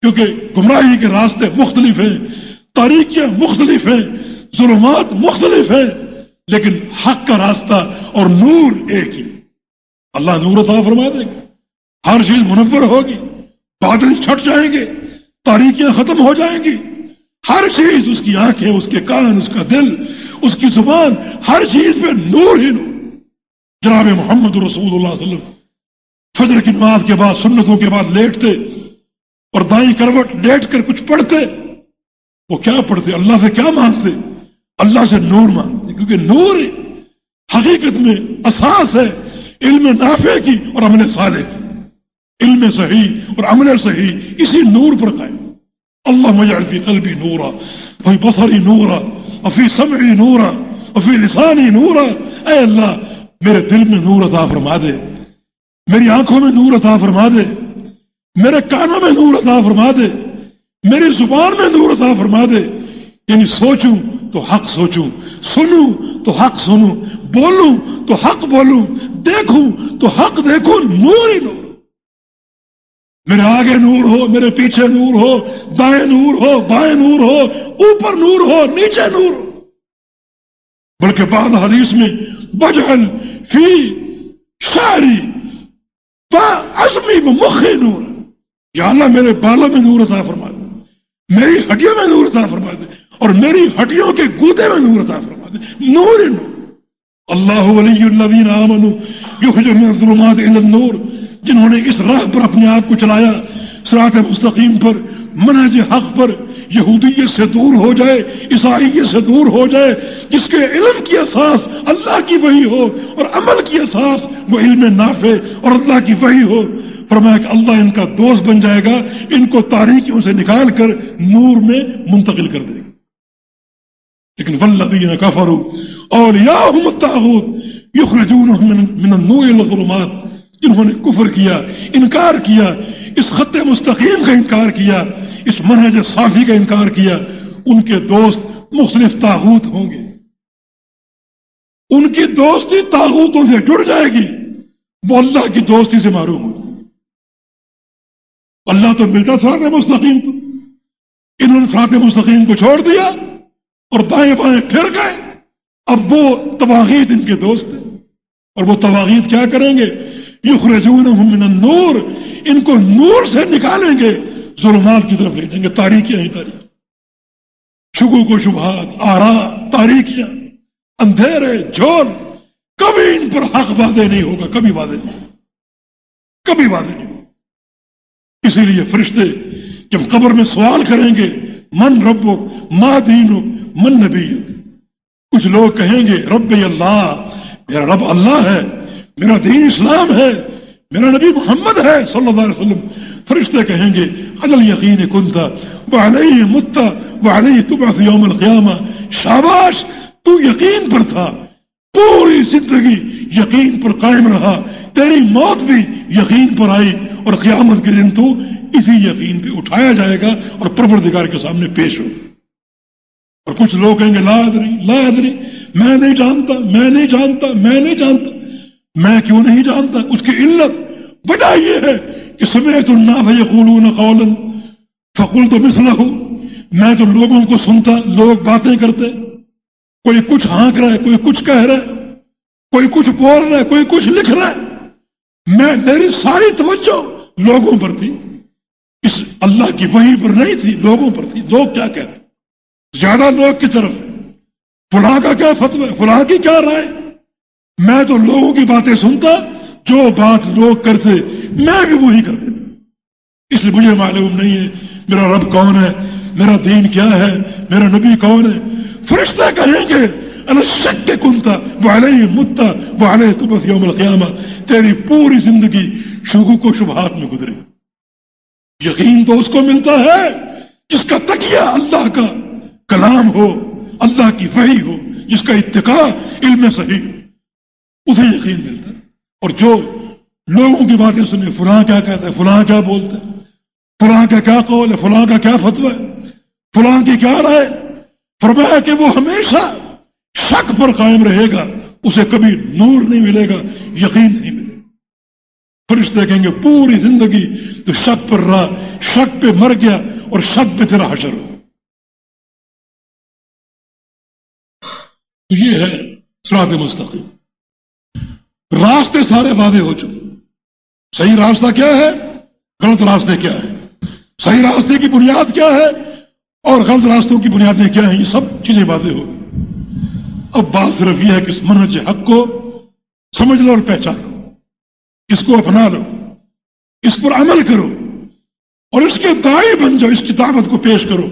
کیونکہ گمراہی کے راستے مختلف ہیں۔ تاریخیاں مختلف ہیں۔ ظلمات مختلف ہیں۔ لیکن حق کا راستہ اور نور ایک ہی۔ اللہ نور عطا فرما دے گا۔ ہر چیز منور ہوگی۔ بادل چھٹ جائیں گے۔ تاریخیاں ختم ہو جائیں گی۔ ہر چیز اس کی آنکھیں، اس کے کان، اس کا دل، اس کی زبان، ہر چیز پہ نور ہی نور۔ جناب محمد رسول اللہ علیہ وسلم فجر کی نماز کے بعد، سنتوں کے بعد لیٹتے، اور دائیں کروٹ لیٹ کر کچھ پڑھتے۔ وہ کیا پڑھتے؟ اللہ سے کیا مانگتے؟ اللہ سے نور مانگتے، کیونکہ نور حقیقت میں اساس ہے علم نافع کی اور عمل صالح کی۔ علم صحیح اور عمل صحیح اسی نور پر قائم۔ اللہ مجعل فی قلبی نورا فی بصری نورا وفی سمعی نورا وفی لسانی نورا. اے اللہ، میرے دل میں نور عطا فرما دے، میری آنکھوں میں نور عطا فرما دے، میرے کانوں میں نور عطا فرما دے، میری زبان میں نور عطا فرما دے۔ یعنی سوچوں تو حق سوچوں، سنوں تو حق سنوں، بولوں تو حق بولوں، دیکھوں تو حق دیکھوں نور ہی نور۔ میرے آگے نور ہو، میرے پیچھے نور ہو، دائیں نور ہو، بائیں نور ہو، اوپر نور ہو، نیچے نور۔ ہو بلکہ بعد حدیث میں بجل فی شاعری عزمی مخی نور۔ یا اللہ میرے بالوں میں نور عطا فرما دے، میری ہڈیوں میں نور عطا فرما دے، اور میری ہڈیوں کے گوتے میں نور عطا فرما دے۔ نور نور۔ اللہ ولی الذین آمنوا من الظلمات الى النور۔ جنہوں نے اس راہ پر اپنے آپ کو چلایا سرات مستقیم پر، منہج حق پر، یہودیت سے دور ہو جائے، عیسائیت سے دور ہو جائے، جس کے علم کی اساس اللہ کی وہی ہو اور عمل کی اساس وہ علم نافع اور اللہ کی وہی ہو۔ فرمایا کہ اللہ ان کا دوست بن جائے گا، ان کو تاریخیوں سے نکال کر نور میں منتقل کر دے گا۔ لیکن ولدین کفر اولیاءهم الطاغوت، یخرجونهم من من النور الى الظلمات جنہوں نے کفر کیا، انکار کیا، اس خط مستقیم کا انکار کیا، اس منہج صافی کا انکار کیا، ان کے دوست مختلف تاغوت ہوں گے۔ ان کی دوستی تاغوتوں سے جڑ جائے گی، وہ اللہ کی دوستی سے معروم ہوگی اللہ تو ملتا سرات مستقیم پر۔ انہوں نے سرات مستقیم کو چھوڑ دیا اور دائیں بائیں پھر گئے۔ اب وہ تواغیت ان کے دوست ہیں۔ اور وہ تواغیت کیا کریں گے؟ یخرجونہم من النور، ان کو نور سے نکالیں گے، ظلمات کی طرف لے جائیں گے تاریخیاں ہی تاریخ شگو کو شبہات، آرا تاریخیاں اندھیرے جھول۔ کبھی ان پر حق وعدے نہیں ہوگا، کبھی وعدے نہیں کبھی وعدے نہیں ہوگا۔ اسی لیے فرشتے جب قبر میں سوال کریں گے، من رب ما دین من نبی کچھ لوگ کہیں گے رب اللہ، میرا رب اللہ ہے۔ میرا دین اسلام ہے، میرا نبی محمد ہے، صلی اللہ علیہ وسلم۔ فرشتے کہیں گے عدل یقین کنتا وعلیہ متا وعلیہ تبعث یوم القیامہ۔ شاباش، تو یقین پر تھا۔ پوری زندگی یقین پر قائم رہا۔ تیری موت بھی یقین پر آئی اور قیامت کے دن تو اسی یقین پہ اٹھایا جائے گا اور پروردگار کے سامنے پیش ہو۔ اور کچھ لوگ کہیں گے لا ادری لا ادری میں نہیں جانتا، میں نہیں جانتا، میں نہیں جانتا۔ میں کیوں نہیں جانتا اس کی علت وجہ یہ ہے کہ سمیت الناس یقولون قولا فقلت مثله، میں تو لوگوں کو سنتا، لوگ باتیں کرتے، کوئی کچھ ہانک رہا ہے، کوئی کچھ کہہ رہا ہے، کوئی کچھ بول رہا ہے، کوئی کچھ لکھ رہا ہے۔ میں میری ساری توجہ لوگوں پر تھی۔ اس اللہ کی وحی پر نہیں تھی، لوگوں پر تھی۔ لوگ کیا کہتے زیادہ لوگ کی طرف۔ فلاں کا کیا فتوی فلاں کی کیا رائے؟ میں تو لوگوں کی باتیں سنتا جو بات لوگ کرتے، میں بھی وہی کر دیتا۔ اس لیے مجھے معلوم نہیں ہے میرا رب کون ہے، میرا دین کیا ہے، میرا نبی کون ہے۔ فرشتہ کہیں گے شک کے کنتا وہ متا وہ بس یوم القیامہ۔ تیری پوری زندگی شگو کو شبہات میں گزری۔ یقین تو اس کو ملتا ہے جس کا تکیہ اللہ کا کلام ہو، اللہ کی وحی ہو، جس کا اتقاء علم صحیح ہو۔ اسے یقین ملتا ہے۔ اور جو لوگوں کی باتیں سنیں، فلاں کیا کہتا ہے، فلاں کیا بولتا ہے، فلاں کا کیا قول ہے، فلاں کا کیا فتویٰ ہے، فلاں کی کیا رائے فرمایا کہ وہ ہمیشہ شک پر قائم رہے گا، اسے کبھی نور نہیں ملے گا، یقین نہیں ملے گا۔ فرشتے کہیں گے، پوری زندگی تو شک پر رہا، شک پہ مر گیا اور شک پہ تیرا حشر ہو۔ تو یہ ہے سرات مستقیم۔ راستے سارے وعدے ہو چکے۔ صحیح راستہ کیا ہے؟ غلط راستے کیا ہے؟ صحیح راستے کی بنیاد کیا ہے؟ اور غلط راستوں کی بنیادیں کیا ہیں؟ یہ سب چیزیں وعدے ہو۔ اب بات صرف یہ ہے کہ اس منہج حق کو سمجھ لو اور پہچانو اس کو اپنا لو۔ اس پر عمل کرو۔ اور اس کے دائی بن جاؤ، اس کتابت کو پیش کرو۔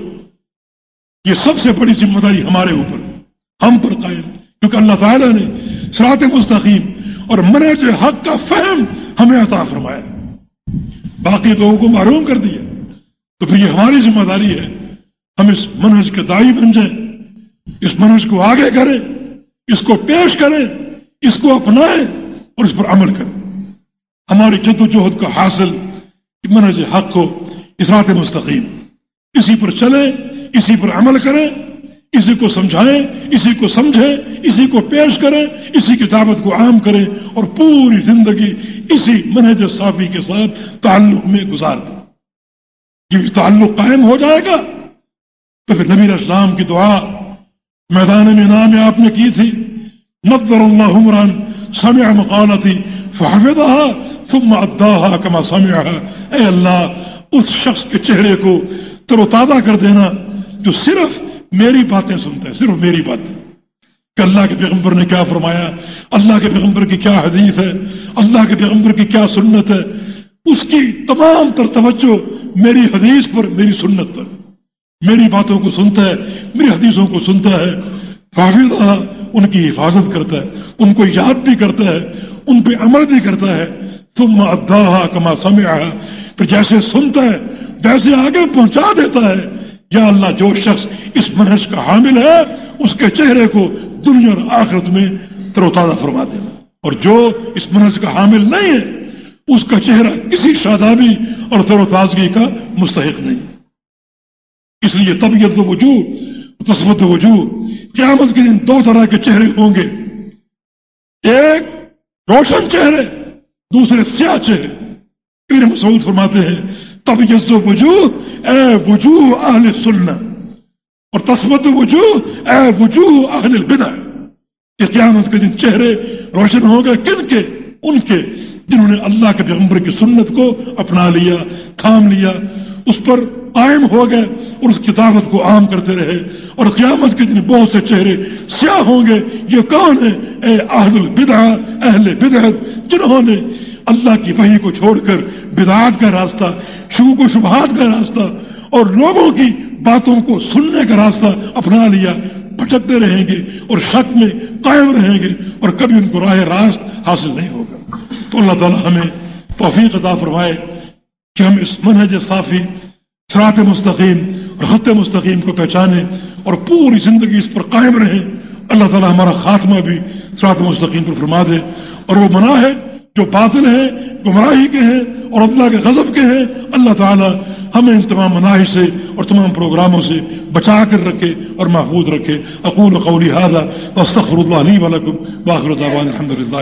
یہ سب سے بڑی ذمہ داری ہمارے اوپر، ہم پر قائم۔ کیونکہ اللہ تعالیٰ نے سرات مستقیم اور منہج حق کا فہم ہمیں عطا فرمایا باقی لوگوں کو معروم کر دیا تو پھر یہ ہماری ذمہ داری ہے۔ ہم اس منہج کے دائی بن جائیں۔ اس منہج کو آگے کریں۔ اس کو پیش کریں۔ اس کو اپنائیں اور اس پر عمل کریں۔ ہماری جد و جہد کا حاصل منہج حق کو اسرات مستقیم۔ اسی پر چلیں، اسی پر عمل کریں۔ اسی کو سمجھائیں، اسی کو سمجھیں، اسی کو پیش کریں، اسی کی دعوت کو عام کریں اور پوری زندگی اسی منہج صافی کے ساتھ تعلق میں گزار دیں۔ یہ تعلق قائم ہو جائے گا۔ تو پھر نبی اسلام کی دعا میدان میں نام آپ نے کی تھی۔ نظر اللہ عمران، سمع مقالتی فحفظها ثم اداها كما سمعها اے اللہ، اس شخص کے چہرے کو تر و تازہ کر دینا جو صرف میری باتیں سنتا ہے، صرف میری باتیں۔ کہ اللہ کے پیغمبر نے کیا فرمایا؟ اللہ کے پیغمبر کی کیا حدیث ہے؟ اللہ کے پیغمبر کی کیا سنت ہے؟ اس کی تمام تر توجہ میری حدیث پر، میری سنت پر۔ میری باتوں کو سنتا ہے، میری حدیثوں کو سنتا ہے۔ حافظ ان کی حفاظت کرتا ہے، ان کو یاد بھی کرتا ہے، ان پہ عمل بھی کرتا ہے۔ تم ادھا کما سمیا پھر جیسے سنتا ہے، ویسے آگے پہنچا دیتا ہے۔ یا اللہ جو شخص اس منحص کا حامل ہے، اس کے چہرے کو دنیا اور آخرت میں تروتازہ فرما دینا اور جو اس منحص کا حامل نہیں ہے، اس کا چہرہ کسی شادابی اور تر و تازگی کا مستحق نہیں۔ اس لیے طبیعت وجود تصوت وجود قیامت کے دن دو طرح کے چہرے ہوں گے۔ ایک روشن چہرے، دوسرے سیاہ چہرے۔ پیر مسعود فرماتے ہیں تب یزد وجوہ، اے وجوہ اہل سننا اور تسمت وجوہ، اے وجوہ اہل البدع۔ کہ قیامت کے دن چہرے روشن ہو گئے کن کے؟ ان کے۔ جنہوں نے اللہ کے پیغمبر کی سنت کو اپنا لیا، تھام لیا، اس پر قائم ہو گئے اور اس کتابت کو عام کرتے رہے۔ اور قیامت کے دن بہت سے چہرے سیاہ ہوں گے۔ یہ کون ہے اے اہل البدع، اہل بدعت، جنہوں نے اللہ کی وحی کو چھوڑ کر بدعات کا راستہ، شوق و شبہات کا راستہ اور لوگوں کی باتوں کو سننے کا راستہ اپنا لیا، بھٹکتے رہیں گے اور شک میں قائم رہیں گے اور کبھی ان کو راہ راست حاصل نہیں ہوگا۔ تو اللہ تعالیٰ ہمیں توفیق عطا فرمائے کہ ہم اس منہج صافی سرات مستقیم اور خط مستقیم کو پہچانے اور پوری زندگی اس پر قائم رہیں۔ اللہ تعالیٰ ہمارا خاتمہ بھی سرات مستقیم پر فرما دے اور وہ منع ہے جو باطل ہیں، گمراہی کے ہیں اور اللہ کے غضب کے ہیں، اللہ تعالیٰ ہمیں ان تمام مناہی سے اور تمام پروگراموں سے بچا کر رکھے اور محفوظ رکھے۔ اقول قولی هذا واستغفر اللہ علیہ ولکم واخر دعوانا الحمد للہ